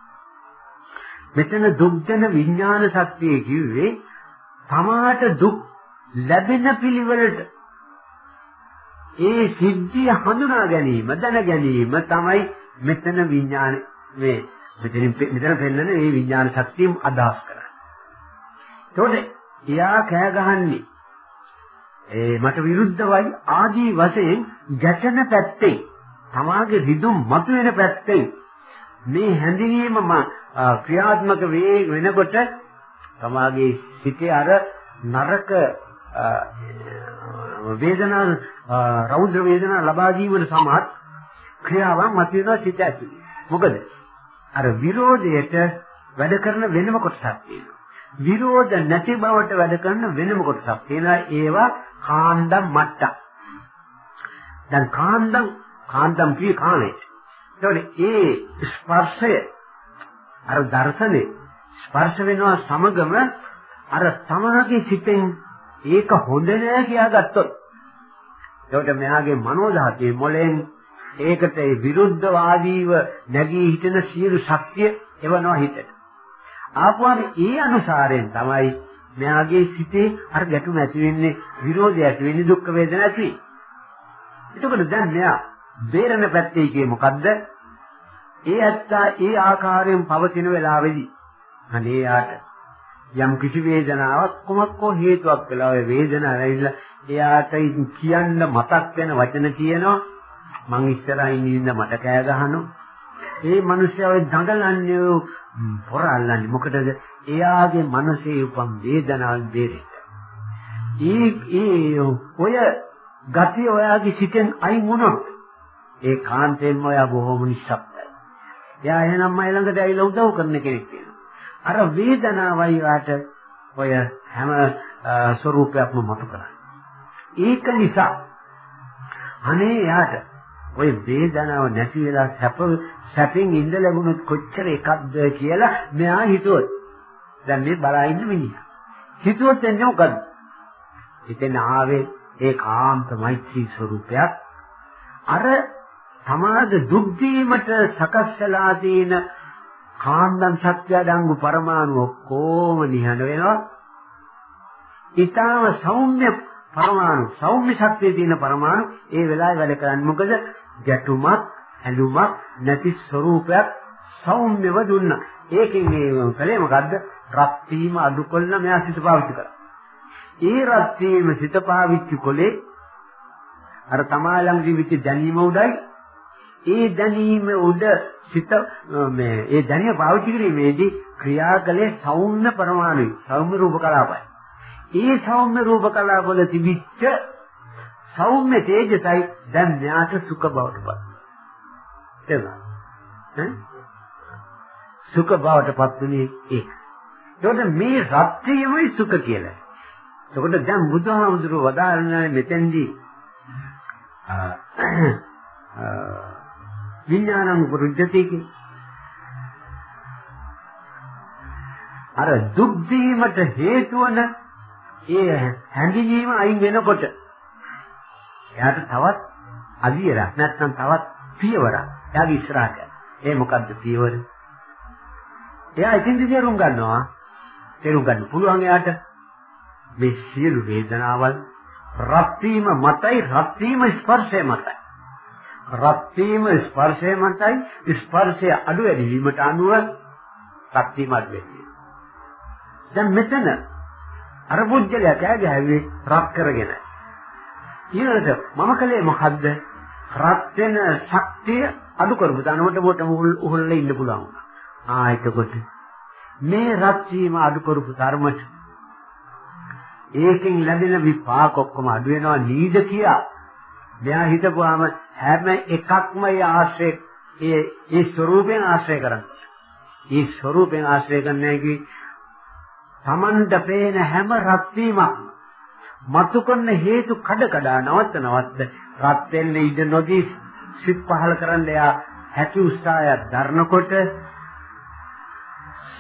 මෙතන දුක්දන විඥාන ශක්තිය කිව්වේ තමාට දුක් ලැබෙන පිළිවෙලට ඒ සිද්ධිය හඳුනා ගැනීම දැන ගැනීම තමයි මෙතන විඥාන මේ මෙතනින් මෙතන පෙන්වන මේ විඥාන ශක්තියම අදහස් කරන්නේ. ඒතකොට එයා කෑ ගහන්නේ ඒ මට විරුද්ධවයි ආදී වශයෙන් ගැටෙන පැත්තේ තමාගේ රිදුම් මතුවෙන පැත්තේ මේ හැඳිනීම ක්‍රියාත්මක වේ වෙනකොට තමාගේ සිතේ අර නරක වේදනා රෞද්‍ර වේදනා ලබා ජීවන සමහත් ක්‍රියාවන් මතුවෙනවා සිත ඇතුලේ. මොකද අර විරෝධයට වැඩ කරන වෙනම කොටසක් තියෙනවා. විරෝධ නැති බවට වැඩ කරන වෙනම කොටසක් තියෙනවා. ඒවා කාන්දම් මට්ටම්. දැන් කාන්දම් කාන්දම් කිය කාමේ. ඒතකොට ඒ ස්පර්ශය අර දර්ශනේ ස්පර්ශ වෙනවා සමගම අර තමගේ සිතෙන් ඒක හොඳ නෑ කියාගත්තොත් එතකොට මෙයාගේ මනෝධාතයේ මොලෙන් ඒකට විරුද්ධවාදීව නැගී හිටින සියලු ශක්තිය එවනවා හිතට. ආපුවාම ඒ අනුසාරයෙන් තමයි මෙයාගේ සිතේ අර ගැටුම ඇති වෙන්නේ විරෝධය ඇති වෙන්නේ දුක් වේදනා ඇති වෙන්නේ. එතකොට දැන් මෙයා බේරණ පැත්තේ කියේ මොකද්ද? ඒ ඇත්තා ඒ ආකාරයෙන් පවතින වෙලාවේදී අනේ යාට යම් කිසි වේදනාවක් කොමක්කෝ හේතුවක් වෙලා ඔය වේදනාව ඇවිල්ලා එයාට කියන්න මතක් වෙන වචන කියනවා මං ඉස්සරහින් ඉන්න මට කෑ ගහනවා ඒ මිනිස්සයා දඟලන්නේ පොර අල්ලන්නේ මොකටද එයාගේ මනසේ උපන් වේදනාවෙන් බේරෙන්න. ඒ ඒ ඔය ගතිය ඔයාගේ සිතෙන් අයින් වුණොත් ඒ කාන්තෙන්ම ඔයා බොහොම නිශ්ශබ්දයි. එයා එහෙනම් මයි ළඟට ඇවිල්ලා උදව් කරන කෙනෙක් වෙනවා. අර වේදනාවයි වාට ඔය හැම ස්වરૂපයක්ම මතු කරන්නේ. ඒක නිසා අනේ යාට ওই වේදනාව නැති වෙලා සැප සැපින් ඉඳ ලැබුණොත් කොච්චර එකක්ද කියලා මෙයා හිතුවොත් දැන් මේ බලා ඉන්න මිනිහා හිතුවොත් එන්නේ මොකද? හිතෙන් ආවේ ඒකාන්ත මෛත්‍රී ස්වરૂපයක් අර තමාද දුක් දීමට සකස්සලා තියෙන කාන්දම් සත්‍ය දඟු පරමාණු ඔක්කොම නිහඬ වෙනවා ඊටාව සෞම්‍ය පරමාණු සෞම්‍ය ශක්තිය තියෙන පරමාණු ඒ වෙලාවේ වැඩ කරන්නේ මොකද ගැටුමක් ඇලුමක් නැති ස්වરૂපයක් සෞම්‍යව දුන්නා. ඒකෙන් මේ කලේ මොකද්ද? රත් වීම අඩු කළා මෙයා සිත පාවිච්චි කරා. ඒ රත් වීම සිත පාවිච්චි කළේ අර තමා ළඟ ජීවිත දැනීම උඩයි. ඒ දැනීම උඩ සිත මේ ඒ දැනීම පාවිච්චි කිරීමේදී ක්‍රියාකලේ සෞම්‍ය පරමාණුයි. සෞම්‍ය රූප කලාපයි. ඒ සෞම්‍ය රූප කලාපවල තිබිච්ච සෞම්‍ය තේජසයි දැන් ඥාත සුඛ බවට පත් වෙනවා. සුඛ බවට පත් වෙන්නේ ඒක. ඒකට මේ රත්ත්‍යයමයි සුඛ කියලා. ඒකට දැන් බුදුහාමුදුරුව වදාරන්නේ මෙතෙන්දී විඥානං පුරුජ්ජති අර දුක් දීමට හේතු වන ඒ හැඟීම අයින් වෙනකොට එයාට තවත් අදියරක් නැත්නම් තවත් පියවරක් එයාගේ ඉස්සරහට. ඒ මොකද්ද පියවර? එයා ඉතින්දි තේරුම් ගන්නවා. තේරුම් ගන්න පුළුවන් එයාට මේ සියලු වේදනාවල් රත් වීම මතයි රත් වීම ස්පර්ශය මතයි. රත් වීම ස්පර්ශය මතයි ස්පර්ශය අඩු වැඩි වීමට අනුව රත් වීම අඩු වෙන්නේ. දැන් මෙතන අර පුජ්‍යලයා කෑ ගැහුවේ රත් කරගෙන. ඊළඟට මම කලේ මොකද්ද? රත් වෙන ශක්තිය අඩු කරමු. ධනවට කොට උහුල්ලා ඉන්න පුළුවන් වුණා. ආ එතකොට මේ රත් වීම අඩු කරපු ධර්මයට ඒකෙන් ලැබෙන විපාක ඔක්කොම අඩු වෙනවා නීද කියා. මෙයා හිතපුවාම හැම එකක්ම ඒ ආශ්‍රය ඒ ඒ ස්වરૂපයෙන් ආශ්‍රය කරන්නේ. ඒ ස්වરૂපයෙන් ආශ්‍රය කරන්නේ කි තමන්ට පේන හැම රත් වීමක්ම මතු කරන හේතු කඩ කඩා නවත්ත නවත්ත රත් වෙන්න ඉඩ නොදී සිත් පහල කරන්න යා හැකි උත්සාහයක් දරනකොට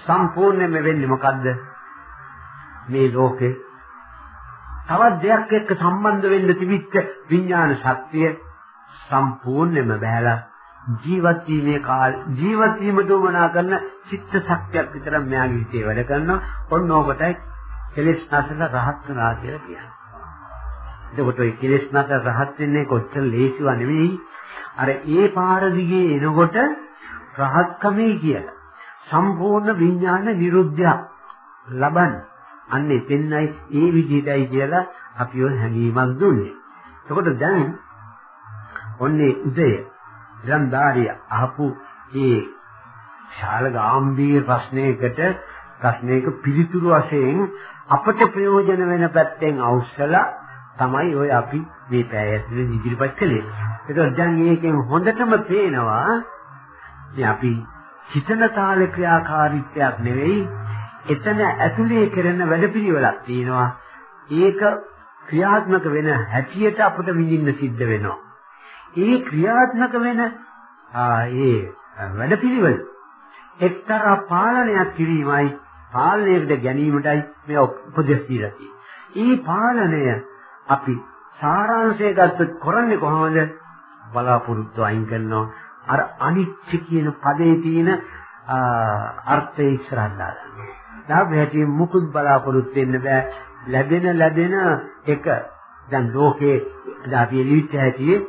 සම්පූර්ණයෙන්ම වෙන්නේ මොකද්ද මේ ලෝකේ තවත් දෙයක් එක්ක සම්බන්ධ වෙන්න තිබිච්ච විඥාන ශක්තිය සම්පූර්ණයෙන්ම බහැලා ජීවත් වීමේ කාල ජීවත් වීම දුමනා කරන චිත්ත ශක්තියක් විතර මෙයාගේ හිතේ වැඩ කරනවා ඔන්න ඕකටයි කෙලෙස් නැසල රහත් වෙනවා කියලා කියන්නේ. එතකොට ඒ කෙලෙස් නැසල රහත් වෙන්නේ කොච්චර ලේසිව නෙවෙයි. අර ඒ පාර දිගේ එනකොට රහත්කමේ කියලා. සම්පූර්ණ විඥාන නිරුද්ධය ලබන්නේ. අන්න එතෙන්යි ඒ විදිහටයි කියලා අපි ඔය හැඟීමක් දුන්නේ. එතකොට දැන් ඔන්නේ උදය ගන්ධාරිය අහපු ඒ ශාල ගාම්භීර ප්‍රශ්නයකට ප්‍රශ්නයක පිළිතුරු වශයෙන් අපට ප්‍රයෝජන වෙන පැත්තෙන් අවශ්‍යලා තමයි ඔය අපි මේ පැය ඇතුලේ ඉදිරිපත් කළේ. ඒකෝ දැන් මේකෙන් හොඳටම පේනවා මේ අපි හිතන තාල ක්‍රියාකාරීත්වයක් නෙවෙයි එතන ඇතුලේ කරන වැඩපිළිවෙලක් තියෙනවා. ඒක ක්‍රියාත්මක වෙන හැටියට අපිට විඳින්න සිද්ධ වෙනවා. ඒ ක්‍රියාත්මක වෙන ඒ වැඩපිළිවෙල එක්තරා පාලනයක් කිරීමයි පාලනයකට ගැනීමටයි මේ උපදෙස් දීලා තියෙන්නේ. මේ පාලනය අපි සාරාංශය ගත්තොත් කරන්නේ කොහොමද? බලාපොරොත්තු අයින් කරනවා. අර අනිත්‍ය කියන පදේ තියෙන අර්ථය ඉස්සරහට දාගන්න. දාපැටි මුකුත් බලාපොරොත්තු වෙන්න බෑ. ලැබෙන ලැබෙන එක දැන් ලෝකේ අපි එළියට ඇතියේ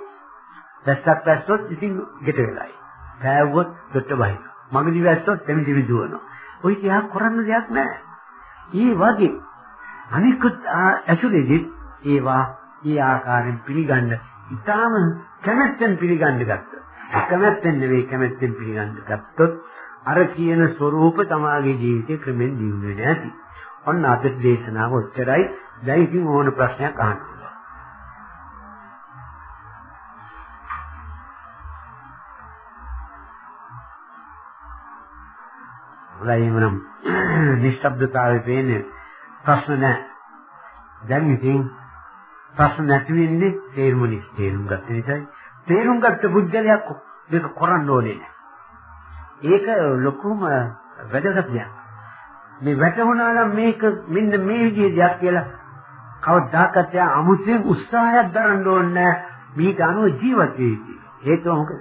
දැස්සක් දැස්සොත් ඉතින් ගෙට වෙලයි. පෑවුවොත් දෙට බහින. මගදී වැස්සොත් දෙමිදි විදුවනවා. ඔය තියා කරන්න දෙයක් නැහැ. ඊ වගේ අනිකුත් ඇසුරේදී ඒවා ඒ ආකාරයෙන් පිළිගන්න ඉතාම කැමැත්තෙන් පිළිගන්න ගත්තා. අකමැත්තෙන් නෙවෙයි කැමැත්තෙන් පිළිගන්න ගත්තොත් අර කියන ස්වરૂප තමාගේ ජීවිතේ ක්‍රමෙන් දියුණු වෙන්නේ නැති. ඔන්න අද දේශනාව ඔච්චරයි. දැන් ඉතින් ඕන ප්‍රශ්නයක් අහන්න. හොඳයි එමනම් නිශ්ශබ්දතාවයේ පේන්නේ ප්‍රශ්න නැහැ. දැන් ඉතින් ප්‍රශ්න නැති වෙන්නේ තේරුම නිසා තේරුම් ගන්න නිසායි. තේරුම් ගත්ත බුද්ධලයක් මේක කරන්න ඕනේ නැහැ. ඒක ලොකුම වැදගත් දෙයක්. මේ වැටුණා නම් මේක මෙන්න මේ විදිහේ දෙයක් කියලා කවදාකවත් යා අමුතුවෙන් උත්සාහයක් දරන්න ඕනේ මේක අනුව ජීවත් වෙයි. හේතුව මොකද?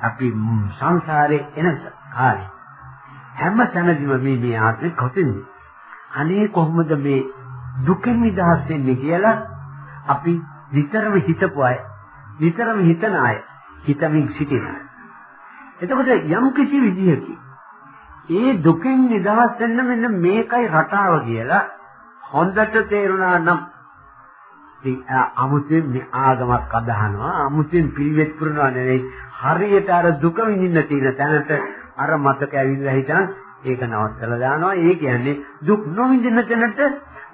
අපි සංසාරේ එන කාලේ හැම තැනදීම මේ මේ ආත්මේ කොටින්ද? අනේ කොහොමද මේ දුකෙන් නිදහස් වෙන්නේ කියලා අපි විතරම හිතපු අය, විතරම හිතන අය, හිතමින් සිටින. එතකොට යම් කිසි විදිහකින් ඒ දුකෙන් නිදහස් වෙන්න මෙන්න මේකයි රටාව කියලා හොඳට තේරුණා නම් අමුතෙන් මේ ආගමක් අදහනවා අමුතෙන් පිළිවෙත් පුරනවා නෙවෙයි හරියට අර දුක විඳින්න තියෙන තැනට අර මතක ඇවිල්ලා හිටන් ඒක නවත්තලා දානවා. ඒ කියන්නේ දුක් නොවිඳින තැනට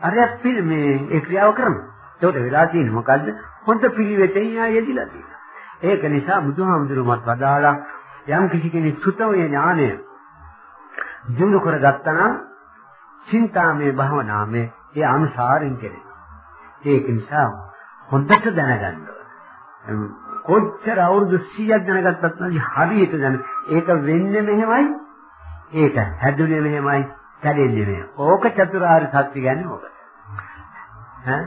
අරයක් මේ ඒ ක්‍රියාව කරනවා. ඒකට වෙලා තියෙන්නේ මොකද්ද? හොඳ පිළිවෙතෙන් යෙදිලා තියෙනවා. ඒක නිසා බුදුහාමුදුරුවෝත් වදාලා යම් කිසි කෙනෙක් සුතමේ ඥානය දිනු කරගත්තා නම් චින්තාමේ භවනාමේ ඒ අනුසාරින් කෙරේ. ඒක නිසා හොඳට දැනගන්න ඕනේ. කොච්චර අවුරුදු 100ක් දැනගත්තත් නැති හරියට දැන ඒක වෙන්නේ මෙහෙමයි ඒක හැදුනේ මෙහෙමයි කැඩෙන්නේ මෙහෙම. ඕක චතුරාර්ය සත්‍ය කියන්නේ ඕක. ඈ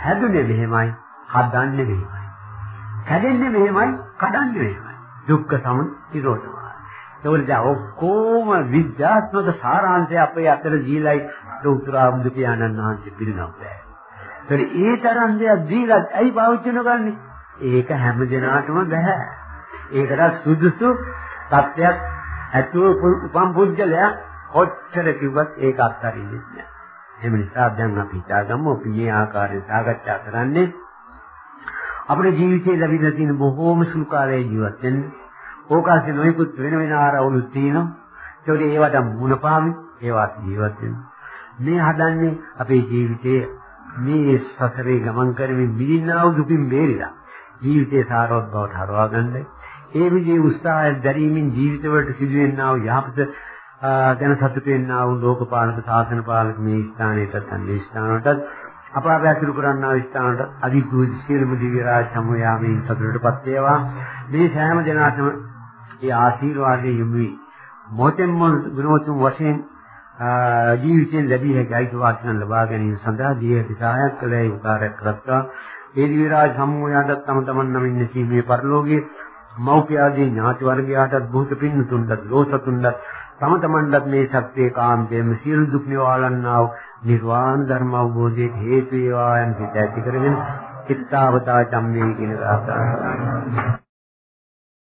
හැදුනේ මෙහෙමයි හදන්නේ මෙහෙමයි. කැඩෙන්නේ මෙහෙමයි කඩන්නේ මෙහෙමයි. දුක්ඛ සමුදය ඒවල ඔක්කොම විද්‍යාත්මක සාරාංශය අපේ අතර දීලයි උතුරා බුදු පියාණන් වහන්සේ පිළිගන්නවා. ඒතර ඒ තරම් දෙයක් දීලා ඇයි පාවිච්චි නොකරන්නේ? ඒක හැම දිනාටම බෑ. ඒකට සුදුසු තත්ත්වයක් ඇතුව උපම් පුද්ගලයා කොච්චර කිව්වත් ඒක අත්හරින්නේ නැහැ. එහෙම නිසා දැන් අපි හිතාගමු අපි මේ ආකාරයෙන් සාකච්ඡා කරන්නේ අපේ ජීවිතේ ලැබිලා තියෙන බොහෝම සුළු කාලයේ ජීවත් වෙන්න. ඕකාසේ නොයෙකුත් වෙන වෙන ආරවුලු තියෙනවා. ඒකට ඒවට මුණ පාමි ඒවත් ජීවත් වෙන්න. මේ හදන්නේ අපේ ජීවිතයේ මේ සසරේ ගමන් කරමින් මිදින්නා වූ දුකින් බේරිලා ජීවිතයේ සාරවත් බවට හරවා ගන්නයි. ඒ විදිහේ උත්සාහය දැරීමෙන් ජීවිතවලට සිදුවෙනා වූ යහපත ගැන සතුටු වෙනා වූ ලෝකපාලක සාසන පාලක මේ ස්ථානයටත් අන්නේ ස්ථානවලටත් අප අපැතුරු කරන්නා වූ ස්ථානට අධිග්‍රහ සියලුම දිව්‍ය රාජ සමූහයාමෙන් සතුටටපත් වේවා. මේ සෑම දෙනාටම ඒ ආශිර්වාදයේ යොමු වී මොතෙන් මොන ගුණෝතුම් වශයෙන් ජීවිතයෙන් ලැබී හැකි අයිතිවාසිකම් ලබා ගැනීම සඳහා දීර්ඝ සහායක් කළේ උකාරයක් කරත්තා ඒ දිවිරාජ සමූහයාටත් තම තමන් නමින් නැසීමේ පරිලෝකයේ මෞපියාදී ඥාති වර්ගයාටත් බුත පින්නතුන්ටත් ලෝසතුන්ටත් තම තමන්ටත් මේ සත්‍යයේ කාන්තේම සියලු දුක් නිවාලන්නා වූ නිර්වාණ ධර්ම අවබෝධයේ හේතු වේවා යන සිත ඇති කරගෙන චිත්තාවතා චම්මේ කියන ගාථා